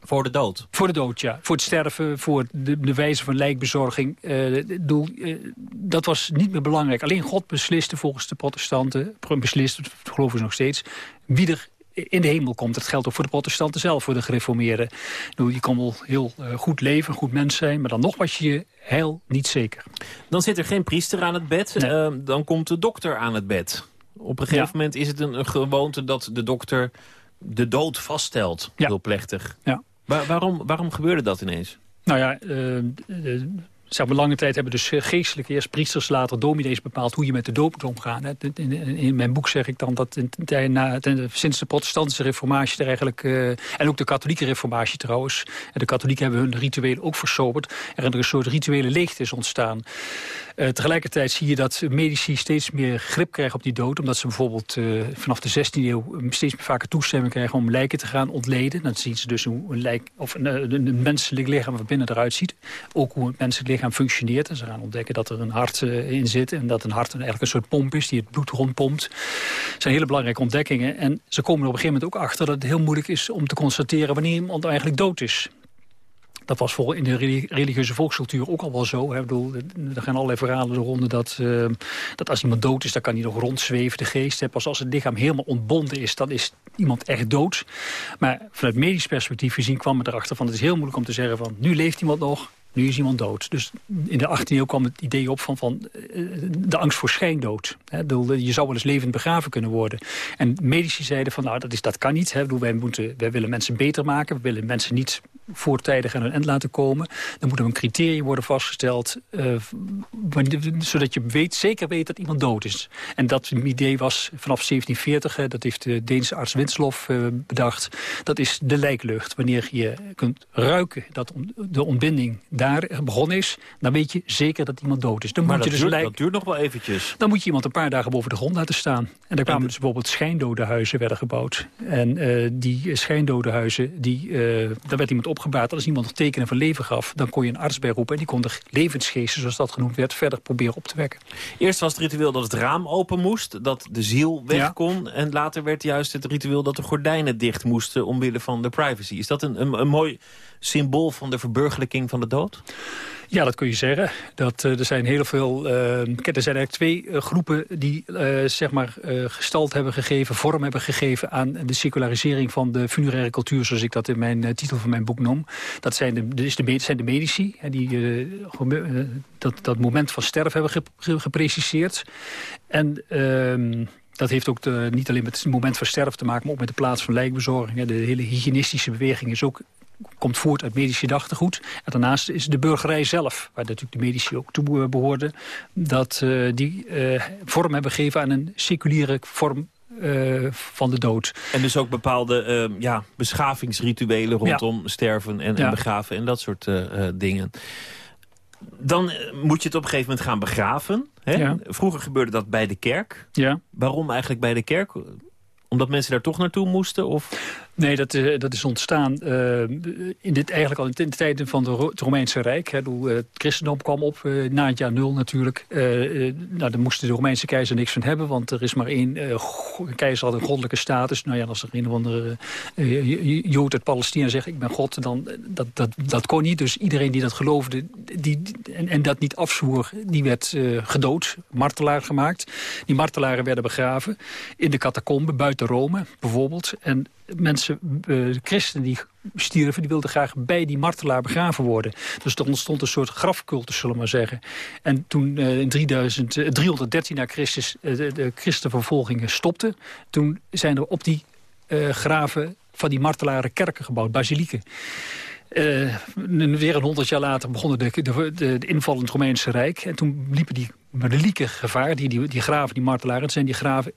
voor de dood? Voor de dood, ja. Voor het sterven, voor de, de wijze van lijkbezorging. Uh, doel, uh, dat was niet meer belangrijk. Alleen God besliste volgens de protestanten, beslist, geloven ze nog steeds, wie er in de hemel komt. Dat geldt ook voor de protestanten zelf, voor de gereformeerden. Je kan wel heel uh, goed leven, goed mens zijn... maar dan nog was je je heil niet zeker. Dan zit er geen priester aan het bed, nee. dan komt de dokter aan het bed. Op een gegeven ja. moment is het een, een, gewoonte dat de dokter de dood vaststelt, ja. heel plechtig. Ja waarom, waarom gebeurde dat ineens? Nou ja, uh, zeg maar, lange tijd hebben dus eh, geestelijke eerst priesters, later dominees bepaald hoe je met de dood moet omgaan. In, in, mijn boek zeg ik dan dat in, na, sinds de protestantse reformatie er eigenlijk, uh, en ook de katholieke reformatie trouwens, en de katholieken hebben hun rituelen ook versoberd, er een soort rituele leegte is ontstaan. Tegelijkertijd zie je dat medici steeds meer grip krijgen op die dood. Omdat ze bijvoorbeeld vanaf de 16e eeuw steeds meer vaker toestemming krijgen om lijken te gaan ontleden. Dan zien ze dus hoe een, lijk, of een, een menselijk lichaam van binnen eruit ziet. Ook hoe een menselijk lichaam functioneert. En ze gaan ontdekken dat er een hart uh, in zit. En dat een hart eigenlijk een soort pomp is die het bloed rondpompt. Dat zijn hele belangrijke ontdekkingen. En ze komen op een gegeven moment ook achter dat het heel moeilijk is om te constateren wanneer iemand eigenlijk dood is. Dat was voor in de religieuze volkscultuur ook al wel zo. Hè. Bedoel, er gaan allerlei verhalen ronde dat, uh, dat als iemand dood is... dan kan hij nog rondzweven, de geest. Hè. Pas als het lichaam helemaal ontbonden is, dan is iemand echt dood. Maar vanuit medisch perspectief gezien kwam het erachter van... het is heel moeilijk om te zeggen van nu leeft iemand nog... Nu is iemand dood. Dus in de 18e eeuw kwam het idee op van, van uh, de angst voor schijndood. Je zou wel eens levend begraven kunnen worden. En medici zeiden van nou dat, is, dat kan niet. Wij, moeten, wij willen mensen beter maken. We willen mensen niet voortijdig aan hun eind laten komen. Dan moet er een criterium worden vastgesteld... Uh, zodat je weet, zeker weet dat iemand dood is. En dat idee was vanaf 1740, dat heeft de Deense arts Winslof uh, bedacht... dat is de lijklucht. Wanneer je kunt ruiken dat de ontbinding daar begonnen is... dan weet je zeker dat iemand dood is. Dan maar moet dat, je dus duurt, dat duurt nog wel eventjes. Dan moet je iemand een paar dagen boven de grond laten staan. En daar kwamen dus bijvoorbeeld schijndodenhuizen werden gebouwd. En uh, die schijndodenhuizen, die, uh, daar werd iemand opgebaard. Als iemand nog tekenen van leven gaf, dan kon je een arts bij roepen... en die kon de levensgeesten, zoals dat genoemd werd, verder proberen op te wekken. Eerst was het ritueel dat het raam open moest, dat de ziel weg ja. kon... en later werd juist het ritueel dat de gordijnen dicht moesten... omwille van de privacy. Is dat een, een, een mooi symbool van de verburgerlijking van de dood? Ja, dat kun je zeggen. Dat, uh, er zijn heel veel. Uh, er zijn eigenlijk twee uh, groepen die zeg maar gestald hebben gegeven, vorm hebben gegeven aan de secularisering van de funeraire cultuur, zoals ik dat in mijn titel van mijn boek noem. Dat zijn de, dus de, zijn de medici, die dat, dat moment van sterven hebben ge, gepreciseerd. En ehm, dat heeft ook niet alleen met het moment van sterven te maken... maar ook met de plaats van lijkbezorging. De hele hygiënistische beweging is ook komt voort uit medisch gedachtegoed. En daarnaast is de burgerij zelf, waar natuurlijk de medici ook toe behoorden... dat uh, die uh, vorm hebben gegeven aan een seculiere vorm uh, van de dood. En dus ook bepaalde uh, ja, beschavingsrituelen rondom ja. sterven en, ja. en, begraven en dat soort uh, dingen. Dan moet je het op een gegeven moment gaan begraven. Hè? Ja. Vroeger gebeurde dat bij de kerk. Ja. Waarom eigenlijk bij de kerk? Omdat mensen daar toch naartoe moesten? Of? Nee, dat, uh, dat is ontstaan uh, in dit, eigenlijk al in de tijden van de het Romeinse Rijk. Hè, uh, het christendom kwam op na het jaar nul natuurlijk. nou, daar moesten de Romeinse keizer niks van hebben, want er is maar één keizer had een goddelijke status. Nou ja, als er een of andere Jood uit Palestina zegt, ik ben God, dan dat, dat, dat kon niet. Dus iedereen die dat geloofde die, en, en dat niet afzwoer, die werd gedood, martelaar gemaakt. Die martelaren werden begraven in de catacomben buiten Rome bijvoorbeeld. En mensen, uh, christenen die stierven, die wilden graag bij die martelaar begraven worden. Dus er ontstond een soort grafcultus, zullen we maar zeggen. En toen uh, in 3000, uh, 313 na Christus de, de christenvervolgingen stopten... toen zijn er op die graven van die martelaren kerken gebouwd, basilieken. Uh, weer een honderd jaar later begonnen de, de, de, de het Romeinse Rijk. En toen liepen die relieken gevaar, die, die, die graven, die martelaren... zijn die graven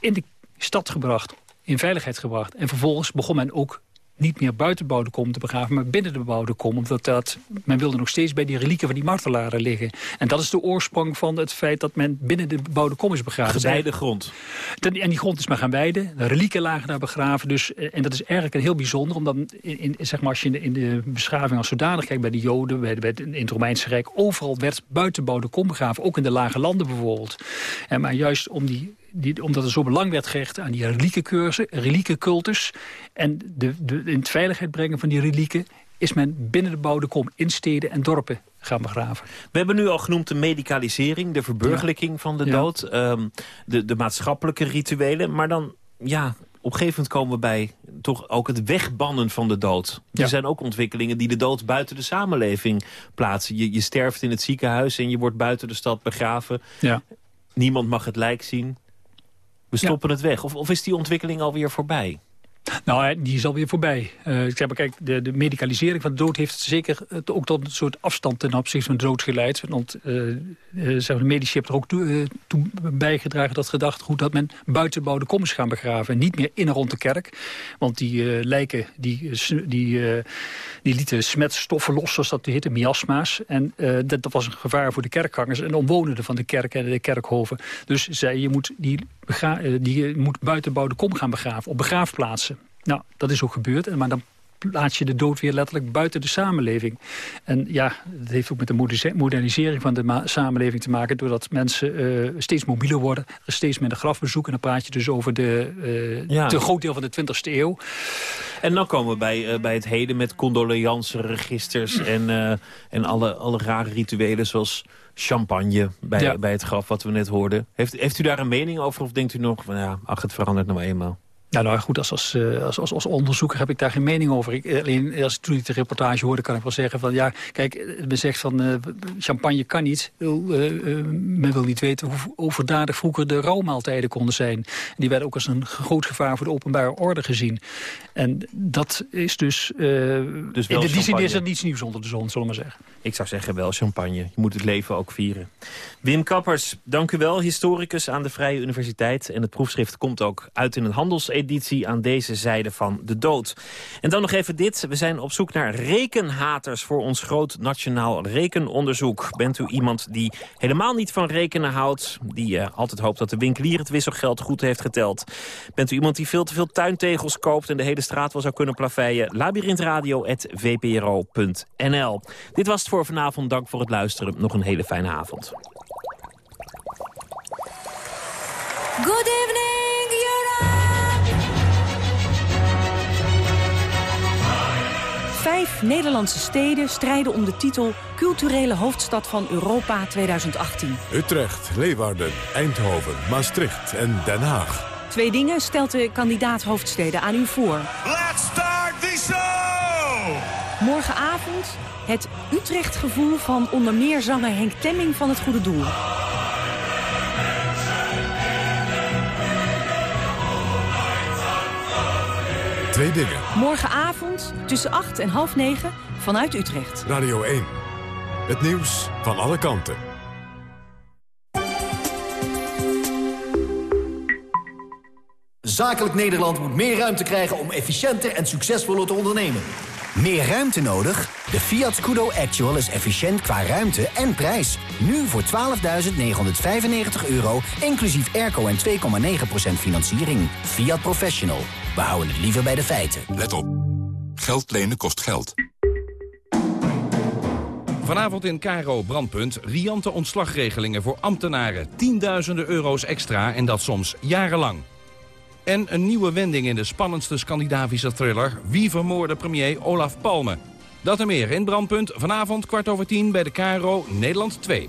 in de stad gebracht in veiligheid gebracht. En vervolgens begon men ook niet meer buiten de bebouwde kom te begraven, maar binnen de bebouwde kom. Omdat dat, men wilde nog steeds bij die relieken van die martelaren liggen. En dat is de oorsprong van het feit dat men binnen de bebouwde kom is begraven. Gewijde grond. En die grond is maar gaan wijden. De relieken lagen daar begraven. Dus, en dat is eigenlijk een heel bijzonder. Omdat in, in, zeg maar, als je in de, in de beschaving als zodanig kijkt bij de Joden, bij, bij, in het Romeinse Rijk, overal werd buiten de bebouwde kom begraven. Ook in de lage landen bijvoorbeeld. En maar juist om die die, omdat er zo belang werd gehecht aan die reliekencultus... reliekencultus en de, de, in het veiligheid brengen van die relieken... is men binnen de bouwde kom in steden en dorpen gaan begraven. We hebben nu al genoemd de medicalisering, de verburgerlijking ja. van de dood... Um, de, de maatschappelijke rituelen, maar dan... ja. Op een gegeven moment komen we bij toch ook het wegbannen van de dood. Ja. Er zijn ook ontwikkelingen die de dood buiten de samenleving plaatsen. Je, je sterft in het ziekenhuis en je wordt buiten de stad begraven. Ja. Niemand mag het lijk zien. We stoppen ja. het weg. Of, of is die ontwikkeling alweer voorbij? Nou, die is alweer voorbij. Ik zeg, kijk, de, de, medicalisering van de dood heeft zeker ook tot een soort afstand ten opzichte van de dood geleid. Want uh, uh, de medici hebben er ook toe, bijgedragen dat gedachtegoed dat men buiten kom is gaan begraven. En niet meer in en rond de kerk. Want die lijken die, die, die lieten smetstoffen los, zoals dat heette, miasma's. En dat, dat, was een gevaar voor de kerkgangers en de omwonenden van de kerk en de kerkhoven. Dus zei je moet die, die moet buiten kom gaan begraven op begraafplaatsen. Nou, dat is ook gebeurd. Maar dan plaats je de dood weer letterlijk buiten de samenleving. En ja, dat heeft ook met de modernisering van de samenleving te maken... doordat mensen uh, steeds mobieler worden, er steeds minder grafbezoek... en dan praat je dus over de, uh, ja. de groot deel van de 20e eeuw. En dan komen we bij, uh, bij het heden met condoleanceregisters... en, en alle, alle rare rituelen zoals champagne bij, ja. bij het graf, wat we net hoorden. Heeft, heeft u daar een mening over of denkt u nog... van ja, ach, het verandert nou eenmaal? Nou, nou goed, als, als, als, als, als onderzoeker heb ik daar geen mening over. Ik, alleen als toen ik de reportage hoorde, kan ik wel zeggen van... ja, kijk, men zegt van uh, champagne kan niet. Uh, uh, men wil niet weten hoe overdadig vroeger de rouwmaaltijden konden zijn. Die werden ook als een groot gevaar voor de openbare orde gezien. En dat is dus... dus in die zin is er niets nieuws onder de zon, zullen we maar zeggen. Ik zou zeggen wel champagne. Je moet het leven ook vieren. Wim Kappers, dank u wel. Historicus aan de Vrije Universiteit. En het proefschrift komt ook uit in het handels editie aan deze zijde van de dood. En dan nog even dit. We zijn op zoek naar rekenhaters voor ons groot nationaal rekenonderzoek. Bent u iemand die helemaal niet van rekenen houdt? Die uh, altijd hoopt dat de winkelier het wisselgeld goed heeft geteld? Bent u iemand die veel te veel tuintegels koopt en de hele straat wel zou kunnen plaveien? labyrinthradio.vpro.nl Dit was het voor vanavond. Dank voor het luisteren. Nog een hele fijne avond. Vijf Nederlandse steden strijden om de titel Culturele Hoofdstad van Europa 2018. Utrecht, Leeuwarden, Eindhoven, Maastricht en Den Haag. Twee dingen stelt de kandidaat hoofdsteden aan u voor. Let's start the show! Morgenavond het Utrecht-gevoel van onder meer zanger Henk Temming van het Goede Doel. Twee dingen. Morgenavond tussen 8 en half 9 vanuit Utrecht. Radio 1. Het nieuws van alle kanten. Zakelijk Nederland moet meer ruimte krijgen om efficiënter en succesvoller te ondernemen. Meer ruimte nodig? De Fiat Scudo Actual is efficiënt qua ruimte en prijs. Nu voor 12.995 euro, inclusief airco en 2,9% financiering. Fiat Professional. We houden het liever bij de feiten. Let op. Geld lenen kost geld. Vanavond in Caro Brandpunt. Riante ontslagregelingen voor ambtenaren. Tienduizenden euro's extra en dat soms jarenlang. En een nieuwe wending in de spannendste Scandinavische thriller... Wie vermoorde premier Olaf Palme. Dat en meer in Brandpunt. Vanavond kwart over tien bij de Caro Nederland 2.